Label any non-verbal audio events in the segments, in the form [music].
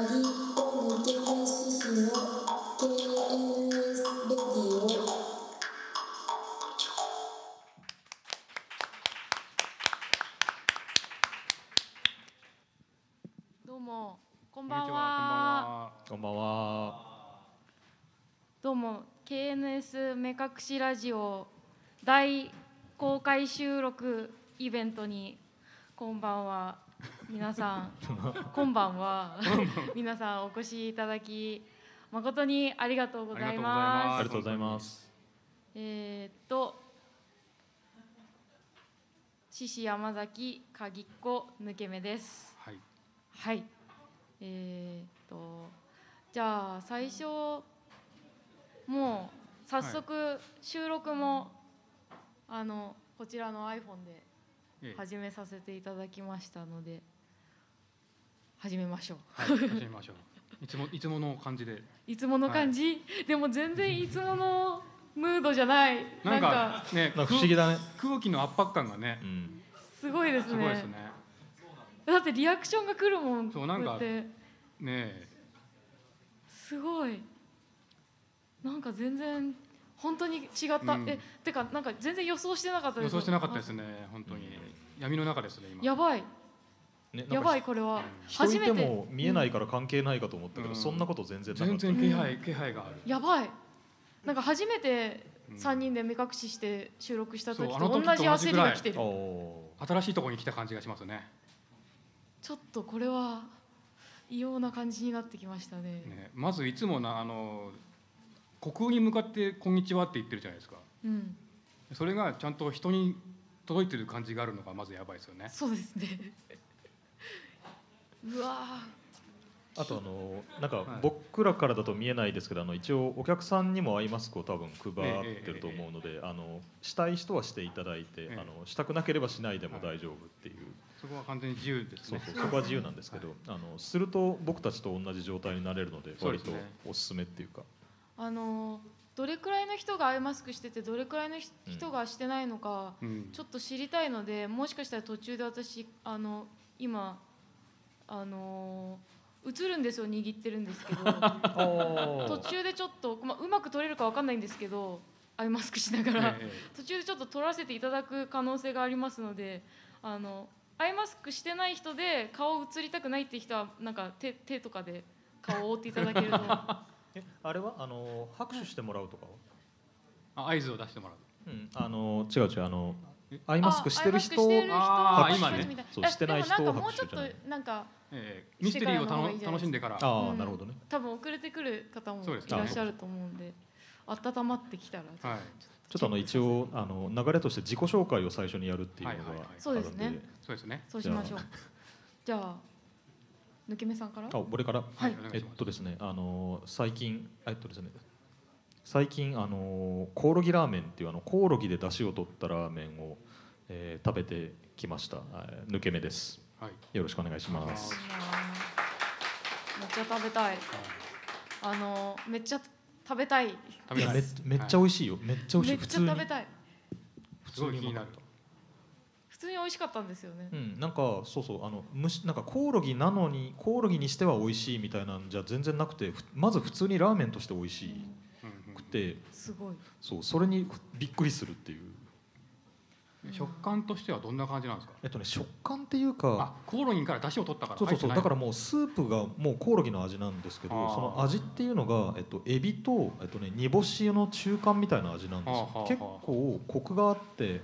ぎこ抜け目獅子の KNS レディオどうもこんこばんはこんばんは。どうも KNS 目隠しラジオ大公開収録イベントにこんばんは皆さんこんばんは。皆さんお越しいただき誠にありがとうございます。ありがとうございます。えーっと獅子山崎鍵っ子抜け目です。はい。はい。えーっとじゃあ最初もう早速収録も、あのこちらの iPhone でええ。始めさせていただきましたので始めましょう。はい。始めましょう。[laughs] いつもいつもの感じで。いつもの感じ、でも全然いつものムードじゃない。なんかね、なんか不思議だね。空気の圧迫感がねう、ん。すごいですね。すごいですね。だってリアクションが来るもん。そうなんかねすごいなんか全然本当に違った、うんえてかなんか全然予想してなかったです予想してなかったですね。本当に闇の中ですね今。やばいね、やばいい。これは初めても見えないから関係ないかと思ったけど、うんそんなこと全然なかった。全然気配気配がある。やばいなんか初めてうん3人で目隠しして収録した時と同じ焦りが来てるおお新しいところに来た感じがしますね。ちょっとこれは異様な感じになってきましたねねまずいつもなあの虚空に向かってこんにちはって言ってるじゃないですか。うんそれがちゃんと人に届いてる感じがあるのがまずやばいですよね。そうですねうわあとあのなんかはい。僕らからだと見えないですけど、あの一応お客さんにもアイマスクを多分配ってると思うので、あのしたい人はしていただいて、ええあのしたくなければしないでも大丈夫っていう。そこは完全に自由ですね。そうそうそこは自由なんですけど、あのすると僕たちと同じ状態になれるので割とおすすめっていうか。あのどれくらいの人がアイマスクしててどれくらいの人がしてないのか、うんちょっと知りたいのでもしかしたら途中で私あの今あの映るんですよ握ってるんですけど。[laughs] 途中でちょっと、まあ、うまく撮れるかわかんないんですけどアイマスクしながら、ええ。え途中でちょっと撮らせていただく可能性がありますのであのアイマスクしてない人で顔映りたくないって人はなんか手手とかで顔を覆っていただけると。[laughs] えあれは？あの拍手してもらうとかは？あ合図を出してもらう。うん、あの違う違うあのえアイマスクしてる人？あ今ねみたいなそうえしてない人でもなんかもうちょっとなんかええミステリーをたの楽しんでから。ああ、うんなるほどね。多分遅れてくる方もいらっしゃると思うんで温まってきたらはい。ちょっとあの一応あの流れとして自己紹介を最初にやるっていうのがそうですね。るんで。そうですね。そうしましょう。じゃあ。抜け目さんから？あ俺から？はい。えっとですねあの最近えっとですね最近あのコオロギラーメンっていうあのコオロギで出汁を取ったラーメンを、えー食べてきました。えー抜け目です。はい。よろしくお願いします。めっちゃ食べたい。あのめっちゃ食べたい。食べたい。めめっちゃ美味しいよ。めっちゃ美味しめっちゃい普通に。食べたい。すごい気になる。普通に美味しかったんですよね。うん、なんかそうそう。あのむしなんかコオロギなのにコオロギにしては美味しいみたいなんじゃ全然なくてふまず普通にラーメンとして美味しうんうんうんくてすごい。そうそれにびっくりするっていう。食感としてはどんな感じなんですか？えっとね食感っていうかあ、コオロギから出汁を取ったからそうそうそう。だからもうスープがもうコオロギの味なんですけどその味っていうのが、えっと、エビと、えっとね、煮干しの中間みたいな味なんですよ。はあはあはあ。結構コクがあって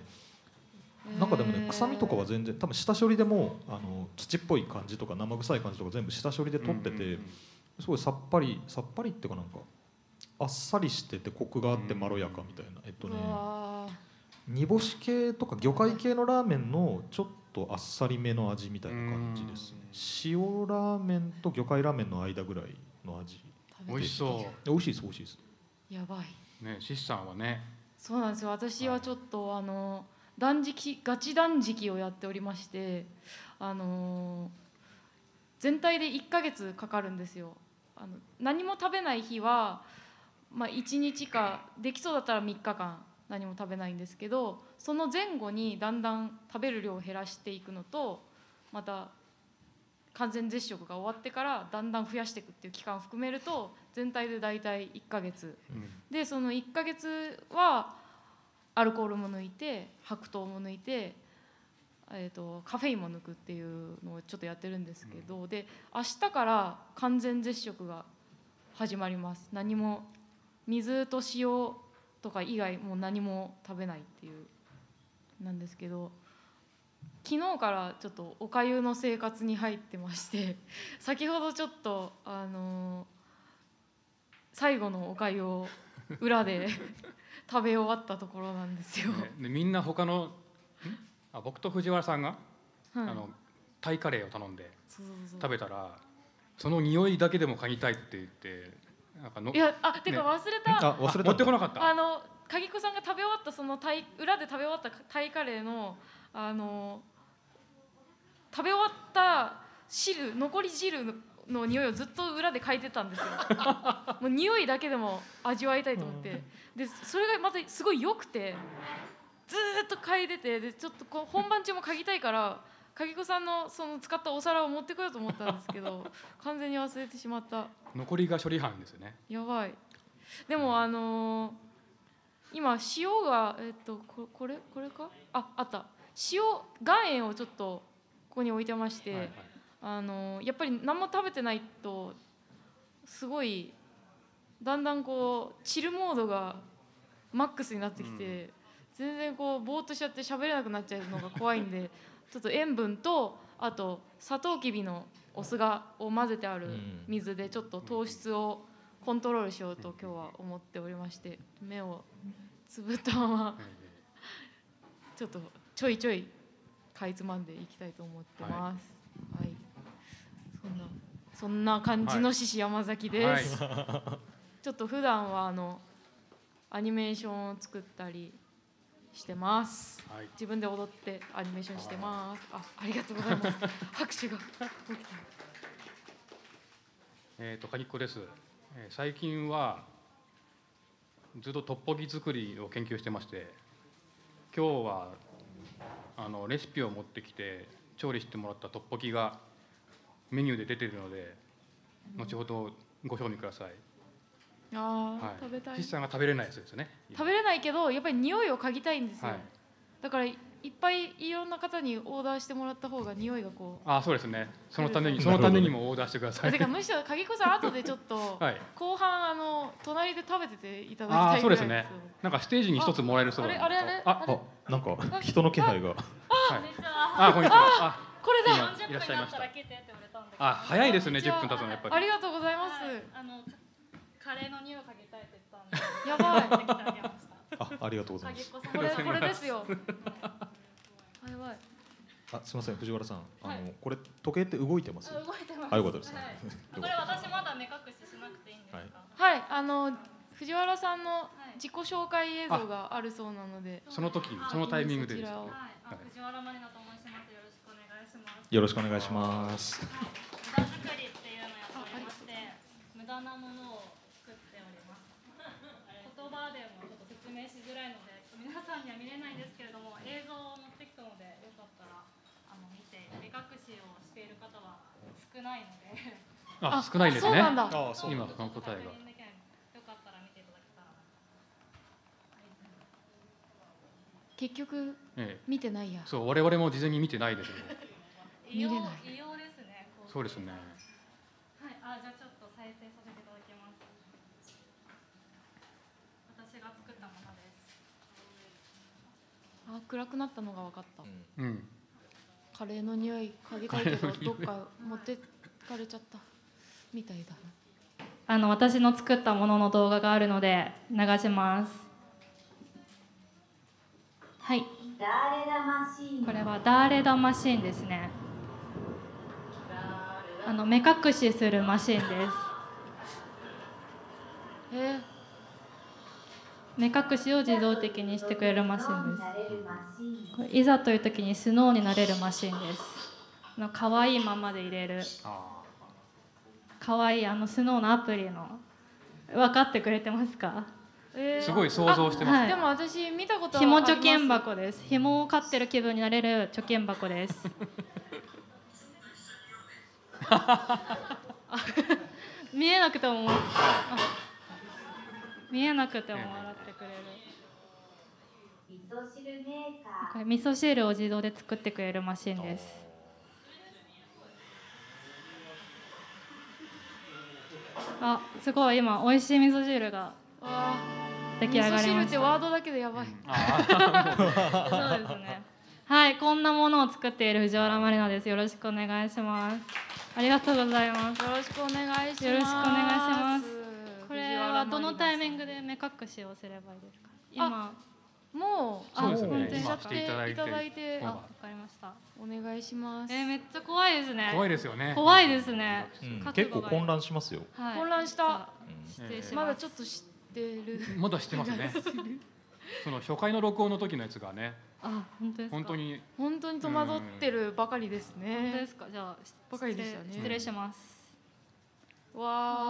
なんかでもね臭みとかは全然多分下処理でもあの土っぽい感じとか生臭い感じとか全部下処理で取ってて、うんうんうん。すごいさっぱりさっぱりっていうかなんかあっさりしててコクがあってまろやかみたいな、えっとうねわ煮干し系とか魚介系のラーメンのちょっとあっさりめの味みたいな感じですね。塩ラーメンと魚介ラーメンの間ぐらいの味美味しそ美味しいです美味しいです。やばい。う。ね、シスさんはね。そうなんですよ。私はちょっとあの断食ガチ断食をやっておりましてあの全体で1ヶ月かかるんですよ。あの何も食べない日は、まあ、1日かできそうだったら3日間何も食べないんですけどその前後にだんだん食べる量を減らしていくのとまた完全絶食が終わってからだんだん増やしていくっていう期間を含めると全体で大体1ヶ月。うん。でその1ヶ月はアルコールも抜いて白糖も抜いて、えー、とカフェインも抜くっていうのをちょっとやってるんですけど、で明日から完全絶食が始まります。何も水と塩とか以外もう何も食べないっていうなんですけど昨日からちょっとおかゆの生活に入ってまして [laughs] 先ほどちょっとあの最後のおかゆを裏で [laughs] 食べ終わったところなんですよ。ねでみんな他のん？あ僕と藤原さんが、はい。あのタイカレーを頼んで食べたらその匂いだけでも嗅ぎたいって言ってなんかのいやあてか忘れた、あ忘れた。持ってこなかった。あの鍵子さんが食べ終わったそのタイ裏で食べ終わったタイカレーのあの食べ終わった汁残り汁のの匂いをずっと裏で嗅いでたんですよ。[laughs] もう匂いだけでも味わいたいと思って。でそれがまたすごい良くてずーっと嗅いでてでちょっとこう本番中も嗅ぎたいから鍵子さんのその使ったお皿を持ってこようと思ったんですけど [laughs] 完全に忘れてしまった。残りが処理班ですよね。やばい。でもあのー今塩がえっとここれこれか？ああった。塩岩塩をちょっとここに置いてまして、はいはい。あのーやっぱり何も食べてないとすごいだんだんこうチルモードがマックスになってきて、全然こうぼーっとしちゃって喋れなくなっちゃうのが怖いんで [laughs] ちょっと塩分とあとサトウキビのお酢がを混ぜてあるうん水でちょっと糖質をコントロールしようと今日は思っておりまして目をつぶったままえちょっとちょいちょいかいつまんでいきたいと思ってます。はい、そんなそんな感じの獅子山崎えです。はちょっと普段はあのアニメーションを作ったりしてます。い、はい、自分で踊ってアニメーションしてます。あ、ありがとうございます。[laughs] 拍手が起きた。えっ、と鍵っ子です、えー最近はずっとトッポギ作りを研究してまして今日はあのレシピを持ってきて調理してもらったトッポギがメニューで出てるので後ほどご賞味ください、あー、はい、食べたい。岸さんが食べれないやつですよね。食べれないけどやっぱり匂いを嗅ぎたいんですよ。はい。だからいっぱいいろんな方にオーダーしてもらった方が匂いがこう。あそうですね。そのためにそのためにもオーダーしてください。てかむしろ鍵子さん後でちょっと [laughs] はい。後半あの隣で食べてていただきあたいぐらいあそうですね。なんかステージに一つもらえるそうあな。んでれあれあれ？ああれあなんか人の気配が。はい。あこんにちは。あこれだ。今いらっしゃいました。あ早いですねじゃあ10分経つのやっぱり。ありがとうございます。はい。あのカレーの匂いを嗅ぎたいって言ったんでやばい。持ってあげました。あありがとうございます。これこれですよ。あ [laughs] やばい。あすみません藤原さん。あの、はい。これ時計って動いてます？あ動いてます。あよかったです。ねはい。これ私まだ目隠ししなくていいんですか、はい。はいあの藤原さんのい。自己紹介映像があるそうなので。その時そのタイミングでねはい、あはい。藤原まりなと申します。よろしくお願いします。よろしくお願いします。はい、無駄作りっていうのをやっておりまして、無駄なものを作っております。言葉でもちょっと説明しづらいので、皆さんには見れないんですけれども、映像を持ってきたので、よかったらあの見て目隠しをしている方は少ないので、あ少ないですねそうなんだ。あそう今その答えが確認できないのでよかったら見ていただけたらなと。結局ええ見てないや。そう我々も事前に見てないですけど見れない異様ですね。こそうですねはい、あ、じゃあちょっと再生させていただきます。私が作ったものです。あ暗くなったのが分かった。うんカレーの匂い嗅ぎたいけどどっか持ってかれちゃったみたいだ。あの私の作ったものの動画があるので流します。はい。これはダーレダマシーンですね。あの目隠しするマシーンです。えー、目隠しを自動的にしてくれるマシーンです。これいざという時にスノーになれるマシーンです。あの可愛いままで入れるあ可愛いあのスノーのアプリの分かってくれてますか？えーすごい想像してますはいでも私見たことは紐あります貯金箱です。紐を飼ってる気分になれる貯金箱です。[laughs] 見えなくてもあ見えなくても笑ってくれる味噌汁メーカーこれ味噌汁を自動で作ってくれるマシンですあすごい今美味しい味噌汁があ出来上がりま味噌汁っしてたワードだけでやばい、そうですね。はい、こんなものを作っている藤原まりなです。よろしくお願いします。ありがとうございます。よろしくお願いしますよろしくお願いしますはどのタイミンググで目隠しをすればいいですか？今、もうそうですねあ本当に今していただいてあ、今わかりました。お願いします、えー、めっちゃ怖いですね。怖いですよね怖いですね。うん覚結構混乱しますよ。はい混乱したうんまだちょっと知ってるまだ知ってますね [laughs] その初回の録音の時のやつがねあ、本当で。本当。に本当に戸惑ってるばかりです本当でねすか？じゃあばかりでしたね失礼失礼します。あわあ。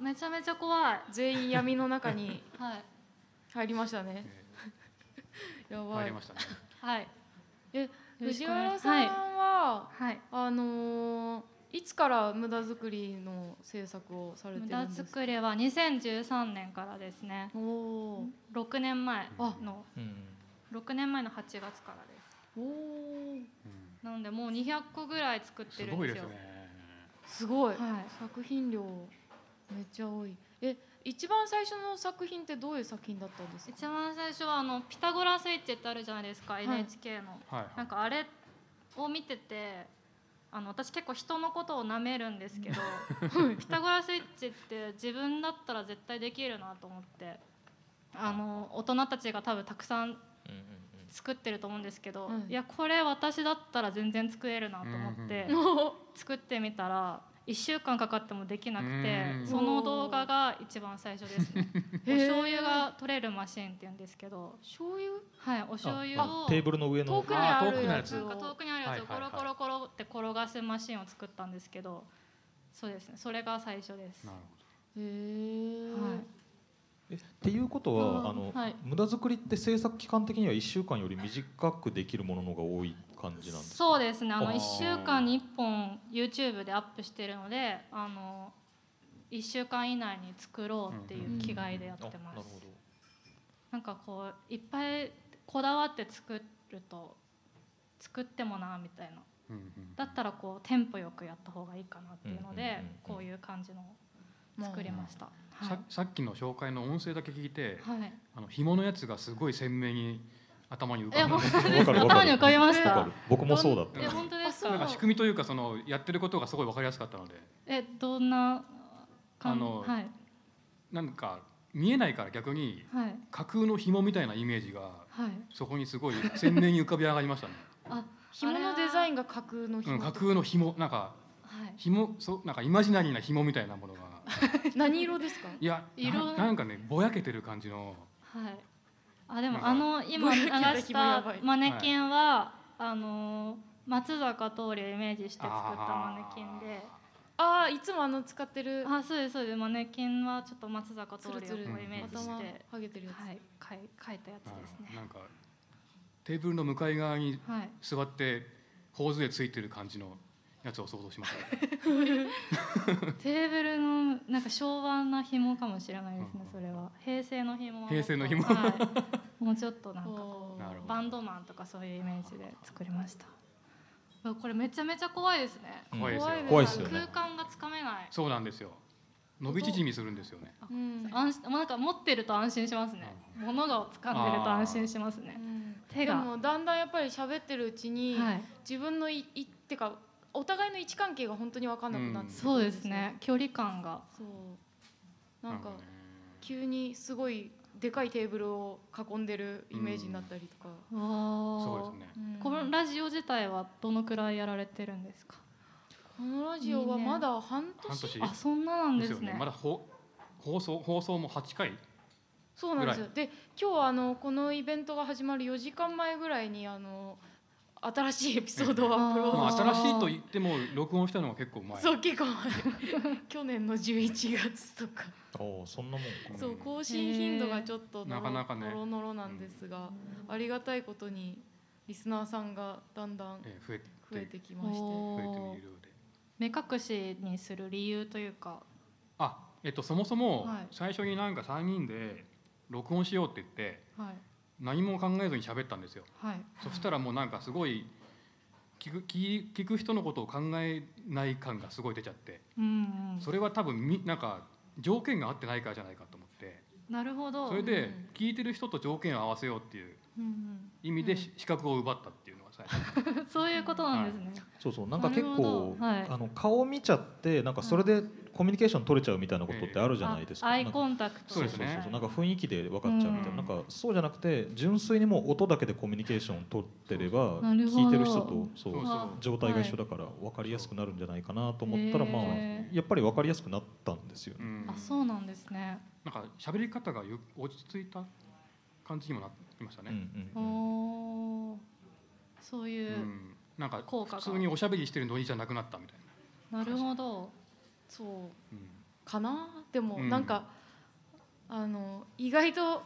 めちゃめちゃ怖い。全員闇の中に [laughs] はい。入りましたね。え [laughs] やばい。ー参りましたね。[laughs] はい。え藤原さんは、はい。あのーいつから無駄作りの制作をされて無駄るんですか？作りは2013年からですね。おおー。6年前のうん6年前の8月からです。おー。うん。なのでもう200個ぐらい作ってするんですよ。ごいですね。すごい、はい。作品量めっちゃ多い。え一番最初の作品ってどういう作品だったんですか？一番最初はあのピタゴラスイッチってあるじゃないですか、い。NHK の。はいなんかあれを見ててあの私結構人のことを舐めるんですけど [laughs] ピタゴラスイッチって自分だったら絶対できるなと思ってあの大人たちが多分たくさん作ってると思うんですけど、うんいやこれ私だったら全然作れるなと思って [laughs] お作ってみたら1週間かかってもできなくてうん。その動画が一番最初ですね。[laughs] お醤油が取れるマシンって言うんですけど醤油？はいお醤油をあテーブルの上の。遠くにある。やつ遠くにあるやつをコロコロコロって転がすマシンを作ったんですけどそうですねそれが最初ですなるへえ、はいえっていうことはあの、はい無駄作りって制作期間的には1週間より短くできるものの方が多い感じなんですか？そうですね。あのあー。1週間に1本 YouTube でアップしてるのであの1週間以内に作ろうっていう気概でやってます、あなるほど。なんかこういっぱいこだわって作ると作ってもなみたいな。ほどうんうん。だったらこうテンポよくやった方がいいかなっていうのでうんうんうんうん。こういう感じの作りました、はさいさっきの紹介の音声だけ聞いてはい、あの紐のやつがすごい鮮明に頭に浮えかんで頭に浮かびました。僕もそうだった。え本当ですあなんかか仕組みというかそのやってることがすごい分かりやすかったので。えどんなあのはい。なんか見えないから逆にはい。架空の紐みたいなイメージがはい。そこにすごい鮮明に浮かび上がりましたね。あ紐のデザインンが架空の紐、うん、架空の紐。なんかはい。紐そうなんかイマジナリーな紐みたいなものが。[laughs] 何色ですか？いや色？ななんかねぼやけてる感じの。はい。あでもあの今流したマネキンは、あの松坂桃李をイメージして作ったマネキンで、ああいつもあの使ってる。あそうですそうです。マネキンはちょっと松坂つ桃李をイメージし頭て、ハゲてるやつ、はい。描い描いたやつですね。なんかテーブルの向かい側にはい。座って頬杖ついてる感じのやつを想像しました、ね。[laughs] テーブルのなんか昭和な紐かもしれないですね。それは平成の紐。平成の紐はい。もうちょっとなんかバンドマンとかそういうイメージで作りました。これめちゃめちゃ怖いですね。怖いですよ。空間がつかめない。そうなんですよ。伸び縮みするんですよね。あうん安心なんか持ってると安心しますね。物が掴んでると安心しますね。手でが。もだんだんやっぱり喋ってるうちに、はい。自分のいいってかお互いの位置関係が本当に分かんなくなってくるんそうですね。距離感が。そうなんか急にすごいでかいテーブルを囲んでるイメージになったりとか、わそうですね。うんこのラジオ自体はどのくらいやられてるんですか？このラジオはまだ半年半年あ、そんななんでですすね。よね。まだほ放送放送も8回。そうなんですよで今日はあのこのイベントが始まる4時間前ぐらいにあの新しいエピソードをアップロード。まあ新しいと言っても録音したのは結構前。そう結構前。[laughs] 去年の11月とか。おーそんなもんか。そう更新頻度がちょっとのろなかなかね。のろのろなんですが、ありがたいことにリスナーさんがだんだんえー増えて増えてきまして。お増えてーいるようで。目隠しにする理由というか。あえっとそもそもはい。最初になんか3人で録音しようって言ってはい何も考えずに喋ったんですよ。はい。そしたらもうなんかすごい聞く聞聞く人のことを考えない感がすごい出ちゃって。うんうん。それは多分みなんか条件が合ってないからじゃないかと思って。なるほど。それで聞いてる人と条件を合わせようっていううん意味でし資格を奪ったってい [laughs] そういうことなんですね、そうそうなんか結構はい。あの顔見ちゃってなんかそれでコミュニケーション取れちゃうみたいなことってあるじゃないですか。あアイコンタクト。そうですねそう。そうなんか雰囲気で分かっちゃうみたいな,、うん。なんかそうじゃなくて純粋にもう音だけでコミュニケーションを取ってれば聞いてる人とそうそうそう状態が一緒だから分かりやすくなるんじゃないかなと思ったら、まあやっぱり分かりやすくなったんですよね。うんあそうなんですねなんか喋り方がよ落ち着いた感じにもなってましたうんね、うんうんおーそういうう、ん。なんか効果が。普通におしゃべりしてるノリじゃなくなったみたいな。るほど。そうな、かな。でもうん。なんか、あの意外と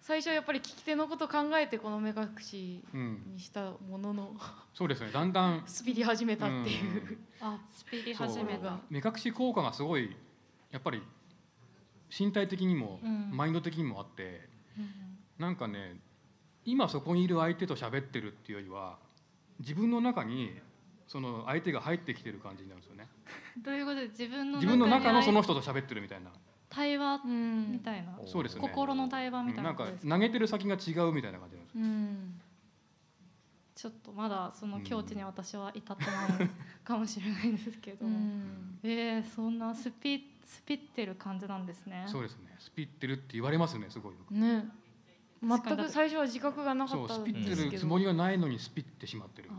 最初はやっぱり聞き手のこと考えてこの目隠しうんうん、にしたもののそうですね。だんだん [laughs] スピり始めたっていう、うん。あスピりそう始めた。目隠し効果がすごいやっぱり身体的にもうん。マインド的にもあって、うん。なんかね今そこにいる相手と喋ってるっていうよりは自分の中にその相手が入ってきてる感じになるんですよね。どういうこと？で自分の自分の中のそのに人と喋ってるみたいな。対話？うん。みたいな、そうですね。心の対話みたいなかなんことです投げてる先が違うみたいな感じなんですよ。うん。ちょっとまだその境地に私は至ってない [laughs] かもしれないんですけど。うも、ん。えー、そんなスピスピってる感じなんですね。そうですね。スピってるって言われますねすごいよく。ね全く最初は自覚がなかったんスピってるつもりはないのにスピってしまってる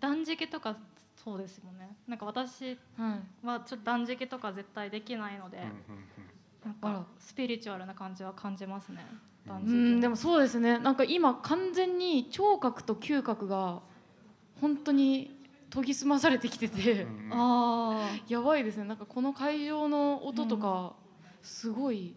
断食とかそうですもんね。なんか私はちょっと断食とか絶対できないので、うんうんなん。あらかスピリチュアルな感じは感じますね。断う食んでもそうですね。なんか今完全に聴覚と嗅覚が本当に研ぎ澄まされてきてて、うんうん。ああやばいですね。なんかこの会場の音とか、すごい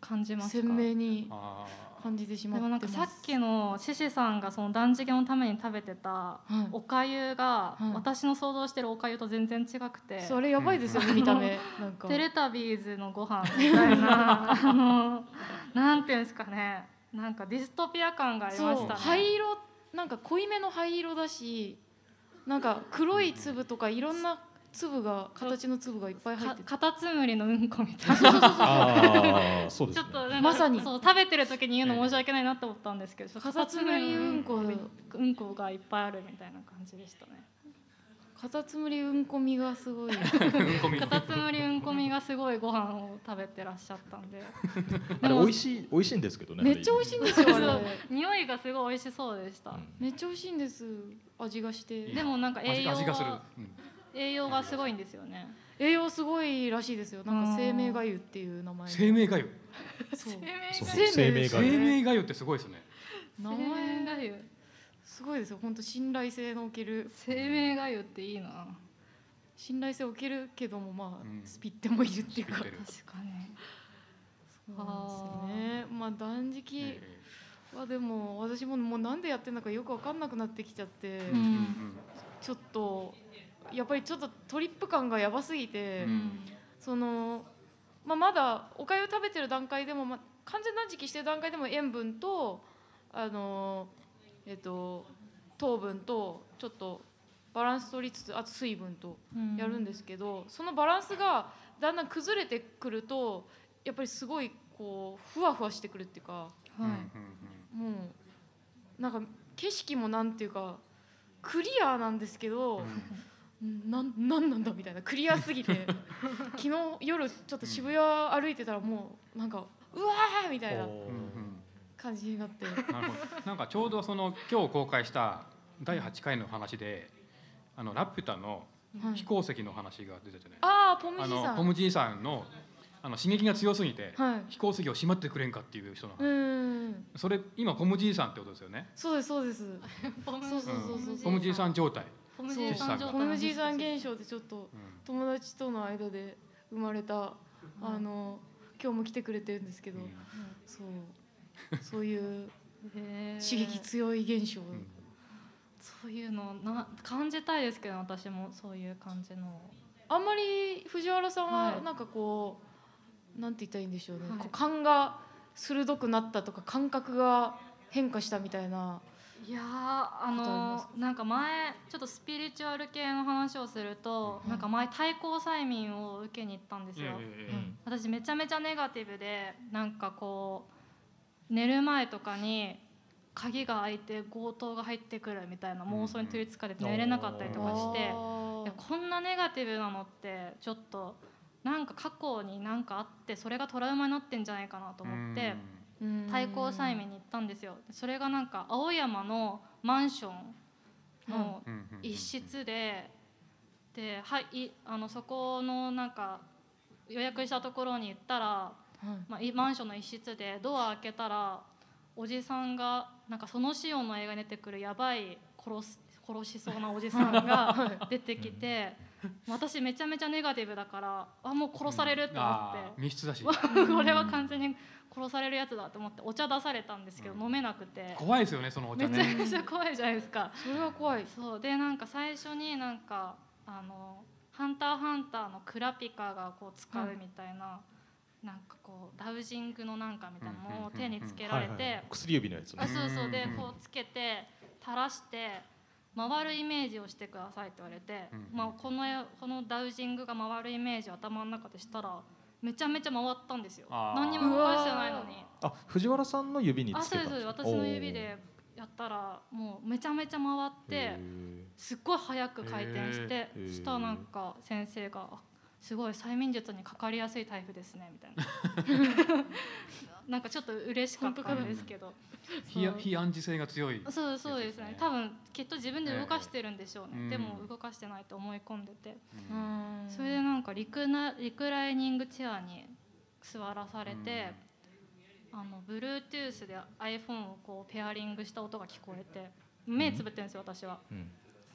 感じますか？鮮明に。あ感じてしまでってます。もなんかさっきの獅子さんがその断食のために食べてたはい。おかゆがはい。私の想像してるおかゆと全然違くて、それやばいですよね、うん見た目。なんか。テレタビーズのご飯みたいな。[laughs] あのなんていうんですかね。なんかディストピア感がありましたね。灰色なんか濃いめの灰色だしなんか黒い粒とかいろんな粒が形の粒がいっぱい入ってカタツムリのうんこみたいな。ああそうですね。ちょっとまさに。そう食べてる時に言うの申し訳ないなと思ったんですけど、カタツムリうんこうんこがいっぱいあるみたいな感じでしたね。カタツムリうんこみがすごい。カタツムリうんこみがすごいご飯を食べてらっしゃったんで、[laughs] あれ美味しい美味しいんですけどねめっちゃ美味しいんですよ匂いがすごい美味しそうでした。めっちゃ美味しいんです。味がして。でもなんか栄養味味がする、はうん栄養がすごいんですよね。栄養すごいらしいですよ。なんうん。か生命がゆっていう名前生命がゆ生命生命が生命がゆってすごいですね。名生命が前ゆすごいですよ。本当信頼性のおける。生命がゆっていいな。信頼性を受けるけどもまあ、うん。スピってもいるっていうか。確かに。そうですよね。まあ断食えはでも私ももうなんでやってるのかよく分かんなくなってきちゃって、うん。ちょっとやっぱりちょっとトリップ感がやばすぎて、うん。その、まあ、まだおかゆ食べてる段階でも、まあ、完全断食してる段階でも塩分とあのえっと糖分とちょっとバランス取りつつあと水分とやるんですけど、そのバランスがだんだん崩れてくるとやっぱりすごいこうふわふわしてくるっていうかうんうんはい。もうなんか景色もなんていうかクリアなんですけど、うんなんなんなんだみたいなクリアすぎて。[laughs] 昨日夜ちょっと渋谷歩いてたらもうなんかうわーみたいな感じになって。なるほど。なんかちょうどその今日公開した第8回の話であのラピュタのはい飛行石の話が出ててね、ああポムあじいさん。のポムじいさんのあの刺激が強すぎて、はい。飛行石をしまってくれんかっていう人の。話、うーん。それ今ポムじいさんってことですよね。そうですそうです。[laughs] ポムそうそうそうそう。ポムじいさん状態、ポムじいさん状態。ポムじいさん現象でちょっとうん。友達との間で生まれたあの今日も来てくれてるんですけど、うん。そう。そういう [laughs] 刺激強い現象、ん。そういうのな感じたいですけど私もそういう感じの。あんまり藤原さんははい。なんかこう、なんて言ったらいいんでしょうね、はい。こう勘が鋭くなったとか感覚が変化したみたいないやーあのすなんか前ちょっとスピリチュアル系の話をすると、なんか前対抗催眠を受けに行ったんですよ、うん私めちゃめちゃネガティブでなんかこう寝る前とかに鍵が開いて強盗が入ってくるみたいな妄想に取りつかれて寝れなかったりとかして、あいやこんなネガティブなのってちょっとなんか過去になんかあってそれがトラウマになってんじゃないかなと思ってー対抗催眠に行ったん。ですよそれがなん。か青山のマンションの一室でではいあのそこのなん。か予約したところに行ったら、はいまあ、いマンションの一室でドア開けたらおじさん。がなん。かそのシオンの映画に出てくるやばい殺す殺しそうなおじさん。が出てきて私めちゃめちゃネガティブだからあもう殺されると思って、密室だしこれは完全に殺されるやつだと思ってお茶出されたんですけど、うん。飲めなくて。怖いですよねそのお茶めちゃね。めちゃ怖いじゃないですか。それは怖いそう。でなんか最初になんかあの「ハンターハンター」のクラピカがこう使うみたいな、なんかこうダウジングのなんかみたいなのを手につけられて、薬指のやつね。あそうそう。でうんこうつけて垂らして回るイメージをしてくださいって言われて、うんまあ、このこのダウジングが回るイメージを頭の中でしたらめちゃめちゃ回ったんですよ。何にも動かしてないのに。あ藤原さんの指にあつけたそうです私の指でやったらもうめちゃめちゃ回ってへすっごい早く回転してしたらなんか先生があ「すごい催眠術にかかりやすいタイプですね」みたいな。[laughs] なんかちょっと嬉しかったんですけど。非非暗示性が強い。そうそうですね。多分きっと自分で動かしてるんでしょうね、ええ。でもうん動かしてないと思い込んでて、うん。それでなんかリクナリクライニングチェアに座らされて、あの Bluetooth で iPhone をこうペアリングした音が聞こえて目つぶってるんですよ私は。うん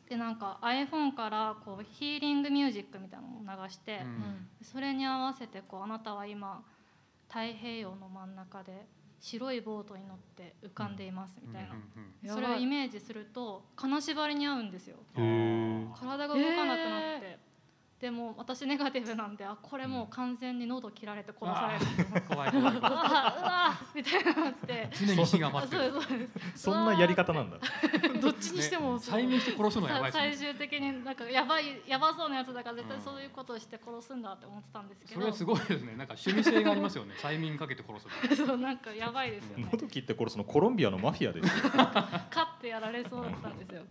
でなんか iPhone からこうヒーリングミュージックみたいなのを流して、それに合わせてこうあなたは今太平洋の真ん中で白いボートに乗って浮かんでいますみたいな、うん。それをイメージすると金縛りに合うんですよ。体が動かなくなって、でも私ネガティブなんであこれもう完全に喉切られて殺される。[laughs] 怖い怖い怖い。うわうわみたいになって。常に火があ待ってる。そんなやり方なんだ。[laughs] どっちにしてもね催眠して殺すのはやばいね。最終的になんかやばいやばそうなやつだから絶対そういうことをして殺すんだって思ってたんですけど。それはすごいですね。なんか趣味性がありますよね。[laughs] 催眠かけて殺すそうなんかやばいですよね。喉切って殺すのコロンビアのマフィアですよ。勝ってやられそうだったんですよ。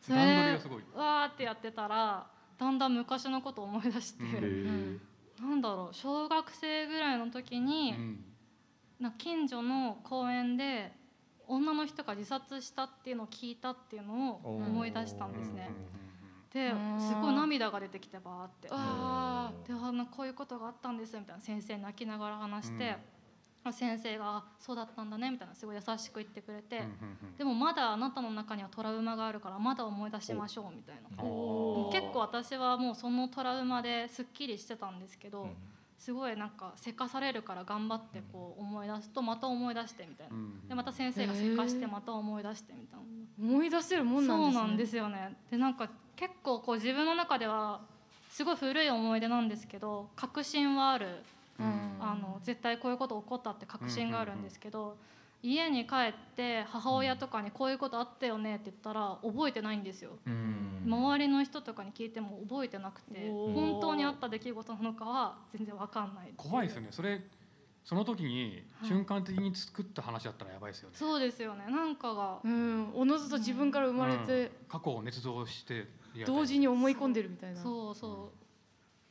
そ段取りれがすごい。わーってやってたらだんだん昔のことを思い出して、うなんだろう。小学生ぐらいの時に、うん。なんか近所の公園で女の人が自殺したっていうのを聞いたっていうのを思い出したんですね。でうんすごい涙が出てきてバーって。あであこういうことがあったんですみたいな。先生に泣きながら話して、あ先生があ「そうだったんだね」みたいなすごい優しく言ってくれて、でもまだあなたの中にはトラウマがあるからまだ思い出しましょうみたいな。お結構私はもうそのトラウマですっきりしてたんですけど、うん。すごいなんかせかされるから頑張ってこう思い出すとまた思い出してみたいな、でまた先生がせかしてまた思い出してみたいな、思い出せるもんなんですね。そうなんですよね。でなんか結構こう自分の中ではすごい古い思い出なんですけど確信はある、うんあの絶対こういうこと起こったって確信があるんですけど、家に帰って母親とかにこういうことあったよねって言ったら覚えてないんですよ。周りの人とかに聞いても覚えてなくて本当にあった出来事なのかは全然わかんない怖いですよね。それその時にはい。瞬間的に作った話だったらやばいですよね。そうですよね。なんかが。うん。おのずと自分から生まれて過去を捏造して同時に思い込んでるみたいな。そうそう。っ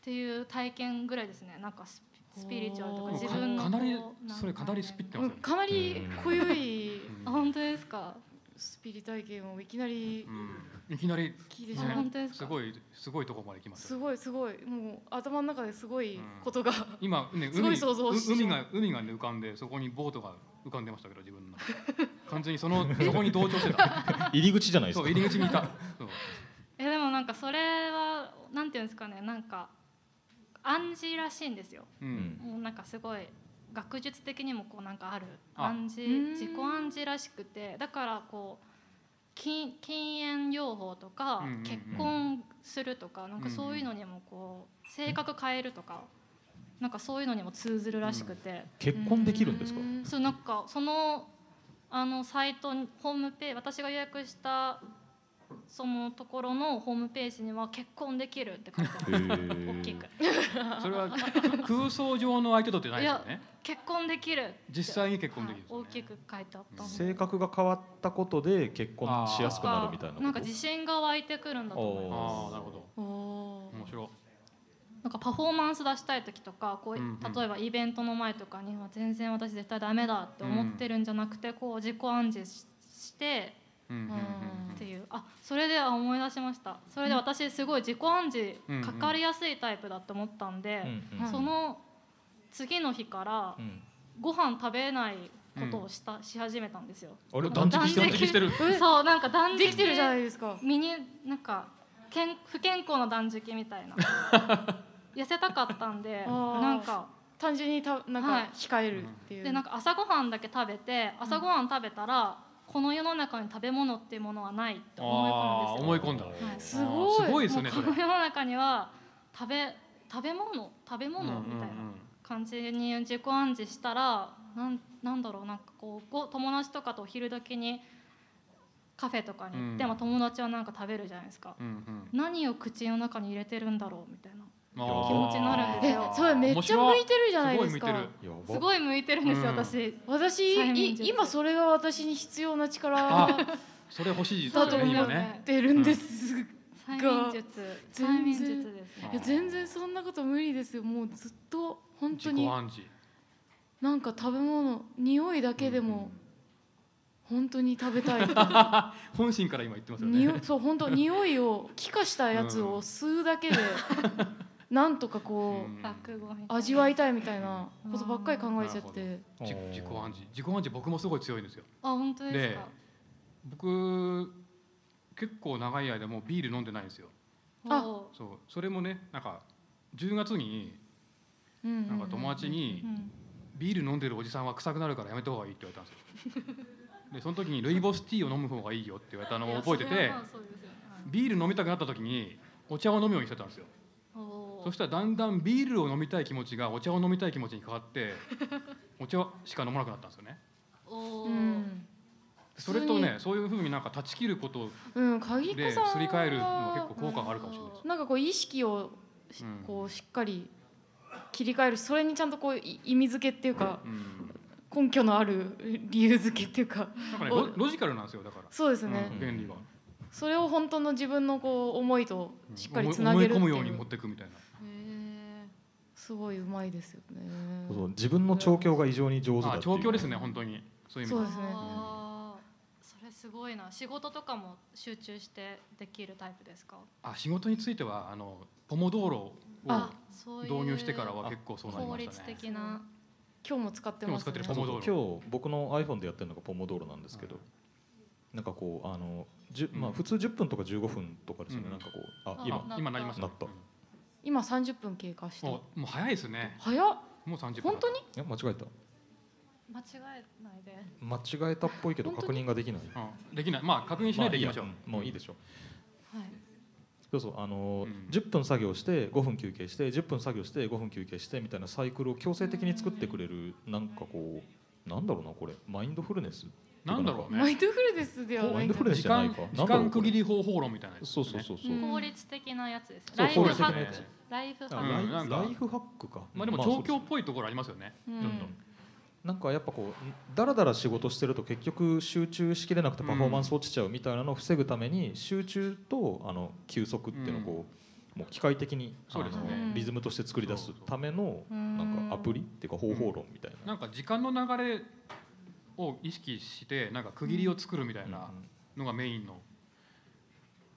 ていう体験ぐらいですね。なんかスピスピリチュアルとか自分の。かなりそれかなりスピってますかなり濃ゆい。う本当ですか？スピリ体験をいきなり。うん。いきなり。あ聞いてしまう。本当ですか？すごいすごいとこまで来ますすよごいすごい。もう頭の中ですごいことが、今ねすごい海想像してう。海が海がね浮かんでそこにボートが浮かんでましたけど自分の。[laughs] 完全にそのそこに同調してた。[laughs] 入り口じゃないですか。そう入り口にいた。えでもなんかそれはなんていうんですかね。なんか暗示らしいんですよ。うん。もうなんかすごい学術的にもこうなんかあるあ。暗示うん。自己暗示らしくてだからこう禁禁煙療法とか、うんうんうん。結婚するとかなんかそういうのにもこう性格変えるとかなんかそういうのにも通ずるらしくて、結婚できるんですか？うん。そうなんかそのあのサイトにホームページ私が予約したそのところのホームページには結婚できるって書いてあへるー。大きく。それは空想上の相手とってないですよね。結婚できる実際に結婚できるね。はい大きく書いてあったの。性格が変わったことで結婚しやすくなるみたいななんか自信が湧いてくるんだと思います。ああなるほど。面白い。なんかパフォーマンス出したい時とかこう、うんうん。例えばイベントの前とかには全然私絶対ダメだって思ってるんじゃなくて、こう自己暗示ししてっていう。あそれであ思い出しました。それで私すごい自己暗示かかりやすいタイプだって思ったんで、その次の日からうん。ご飯食べないことをした、し始めたんですよ。あれ？断食してる断食してる？そうなんか断食。できてるじゃないですか。身になんか健不健康な断食みたいな。[laughs] 痩せたかったんでなんか。単純にたなんはい。か控えるっていう、でなんか朝ごはんだけ食べて朝ごはん食べたら、この世の中に食べ物っていうものはないって思い込んですよ。思い込んだ。はい。すごい。すごいですねこの世の中には食べ食べ物食べ物みたいな感じに自己暗示したらなんなんだろうなんかこうご友達とかとお昼時にカフェとかに行って、うん。まあ、友達はなんか食べるじゃないですか。うんうん。何を口の中に入れてるんだろうみたいな気持ちになるんですえよそれめっちゃ向いてるじゃないですか。すごい。向い。てやばすごい向いてるんですよ、うん。私。私今それが私に必要な力それ欲しいとですね思っ今ねてるんです、催眠術。催全然眠術ですね。いや全然そんなこと無理ですよ。もうずっと本自己当に暗示。なんか食べ物匂いだけでも本当に食べたい。[laughs] 本心から今言ってますよね。そう本当匂いを気化したやつを吸うだけで [laughs] なんとかこう味わいたいみたいなことばっかり考えちゃって。自自己暗示自己暗示僕もすごい強いんですよ。あ本当ですか？僕結構長い間もうビール飲んでないんですよ。あそう。それもねなんか10月にうんなんか友達にうんビール飲んでるおじさんは臭くなるからやめた方がいいって言われたんですよ。[laughs] でその時にルイボスティーを飲む方がいいよって言われたのを覚えててビール飲みたくなった時にお茶を飲むようにしてたんですよそしたらだんだんビールを飲みたい気持ちがお茶を飲みたい気持ちに変わって [laughs] お茶しか飲まなくなったんですよね。それとねそういうふうになんか断ち切ることうん鍵ですり替えるのは結構効果があるかもしれないです。なんかこう意識をこうしっかり切り替える。しそれにちゃんとこうい意味付けっていうかうん根拠のある理由付けっていうか。なんかねロロジカルなんですよだから。そうですね、うん原理がそれを本当の自分のこう思いとしっかりつなげる思い込むように持っていくみたいな。へすごいうまいですよね。そう自分の調教が異常に上手だあっていう。調教ですね本当に。そういう意味で。そうですね。それすごいな。仕事とかも集中してできるタイプですか？あ仕事についてはあのポモドーロを導入してからは結構そうなり効率ましたね。的な。今日も使ってます、ね、今日も使ってるポモドーロ。今日僕の iPhone でやってるのがポモドーロなんですけど、なんかこうあのじゅまあうん普通10分とか15分とかですよね、うん。なんかこうああ今あ今なりました。なった今30分経過して。もう早いですね。早っ。もう30分本当に？え間違えた。間違えないで。間違えたっぽいけど確認ができない。うんできない。まあ確認しないでいきましょう、もういいでしょはい。そうそう。あのーうん。10分作業して5分休憩して10分作業して5分休憩してみたいなサイクルを強制的に作ってくれるなんかこうなんだろうなこれ。マインドフルネスなんだろうね。マインドフルネスではないん時間じゃないか。時間区切り方法論みたいなそうそうそうそう、うん。効率的なやつです。ライフハック。ライフハあック。ライフハックか。まあでも調教っぽいところありますよね、うん。ちょっとなんかやっぱこうだらだら仕事してると結局集中しきれなくてパフォーマンス落ちちゃうみたいなのを防ぐために集中とあの休息っていうのをこう、もう機械的にそうですね。あのリズムとして作り出すためのうん。なんかアプリっていうか方法論みたいな。なんか時間の流れを意識してなんか区切りを作るみたいなのがメインの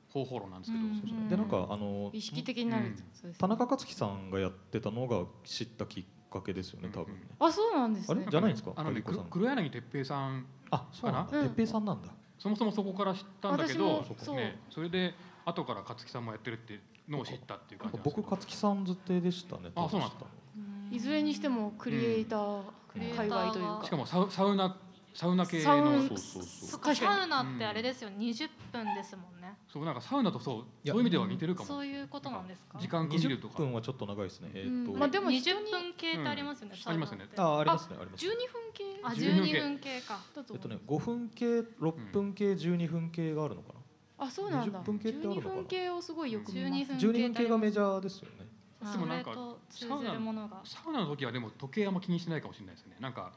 方法論なんですけど、うんそうそうでなんかあの意識的になる。ってことです、田中克樹さん。がやってたのが知ったきっかけですよね多分ね。あそうなんですあねれ？じゃないんですか？あのね黒柳哲平さんあそうなんだかな？哲平さんなんだ。そもそもそこから知ったんだけど私もそうね、それで後から勝木さんもやってるっていうのを知ったっていう感じなんです僕勝木さんずってでしたね。あそうなんですか？うんいずれにしてもクリエイタークリエイタ界隈というか、しかもサウサウナサウナ系サウのンそうそうそう。サウナってあれですよ、20分ですもんね。そうなんかサウナとそうそういう意味では似てるかも。そういうことなんですか？時間区切ると20か分はちょっと長いですね。えうん。ーっと。まあでも20人に分系ってありますよね、ありますね。あありますねあります12ね分系？あ12 12分系か。えっとね5分系6分系12分系があるのかな？あそうなんだ。20分系ってあるの12かな？分系をすごいよく見ます。12分12分系がメジャーですよね。そでもなんかれと通じるものが。サウナの時はでも時計あんま気にしてないかもしれないですね。なんか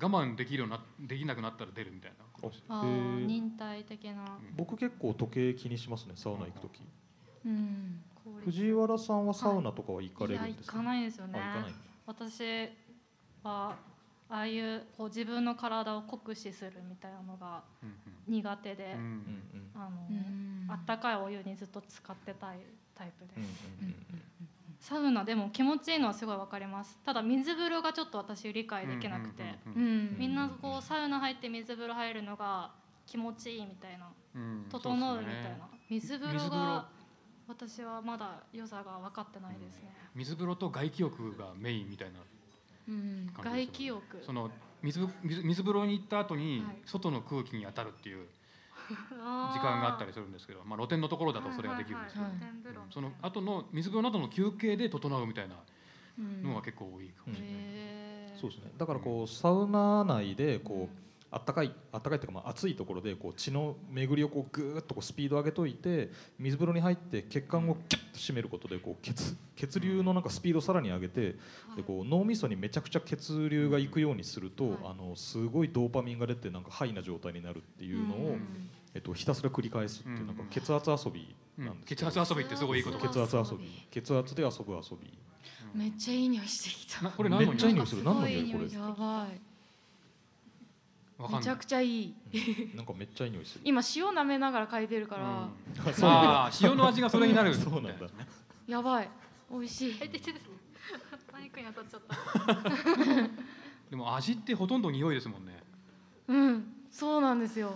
我慢できるようになできなくなったら出るみたいな。あ忍耐的な。僕結構時計気にしますねサウナ行く時。うん藤原さんはサウナとかは行かれるんですか？行かないですよね。あ行かない私はああいうこう自分の体を酷使するみたいなのがうん苦手で、あのうん。あったかいお湯にずっと使ってたいタイプです、うんうんうんサウナでも気持ちいいのはすごいわかります。ただ水風呂がちょっと私理解できなくて、うんうんうんみんなこうサウナ入って水風呂入るのが気持ちいいみたいな。うん。うん整うみたいな、ね水風呂が私はまだ良さが分かってないですね、水風呂と外気浴がメインみたいなうん。外気浴。その水ぶ水水風呂に行った後にはい。外の空気に当たるっていう。時 [laughs] 時間があったりするんですけど、まあ、露天のところだとそれができるんですけど、その後の水風呂などの休憩で整うみたいなうん。のが結構多いかもしれない、へー。そうですね。だからこうサウナ内でこうあったかいあったかいっていうかまあ暑いところでこう血の巡りをこうぐーっとこうスピード上げといて水風呂に入って血管をキュッと締めることでこう血血流のなんかスピードをさらに上げてでこう脳みそにめちゃくちゃ血流がいくようにすると、はい。あのすごいドーパミンが出てなんかハイな状態になるっていうのを、うんえっと、ひたすら繰り返すっていうなんかうん。血圧遊びうんなんです血圧遊びってすごいいいこと血血圧遊び。血圧で遊ぶ遊び。めっちゃいい匂いしてきた。なこれ何めの匂い？っちゃいい匂いする。何の匂いこれ？すごいいい匂い。やばい。めちゃくちゃいい。なんかめっちゃいい匂いする。今塩舐めながら嗅いでるから、うん。あそうなんだあー塩の味がそれになる。そうなんだ。やばい。美味しい。マイクに当たっちゃった。[laughs] でも味ってほとんど匂いですもんね。うん。そうなんですよ。い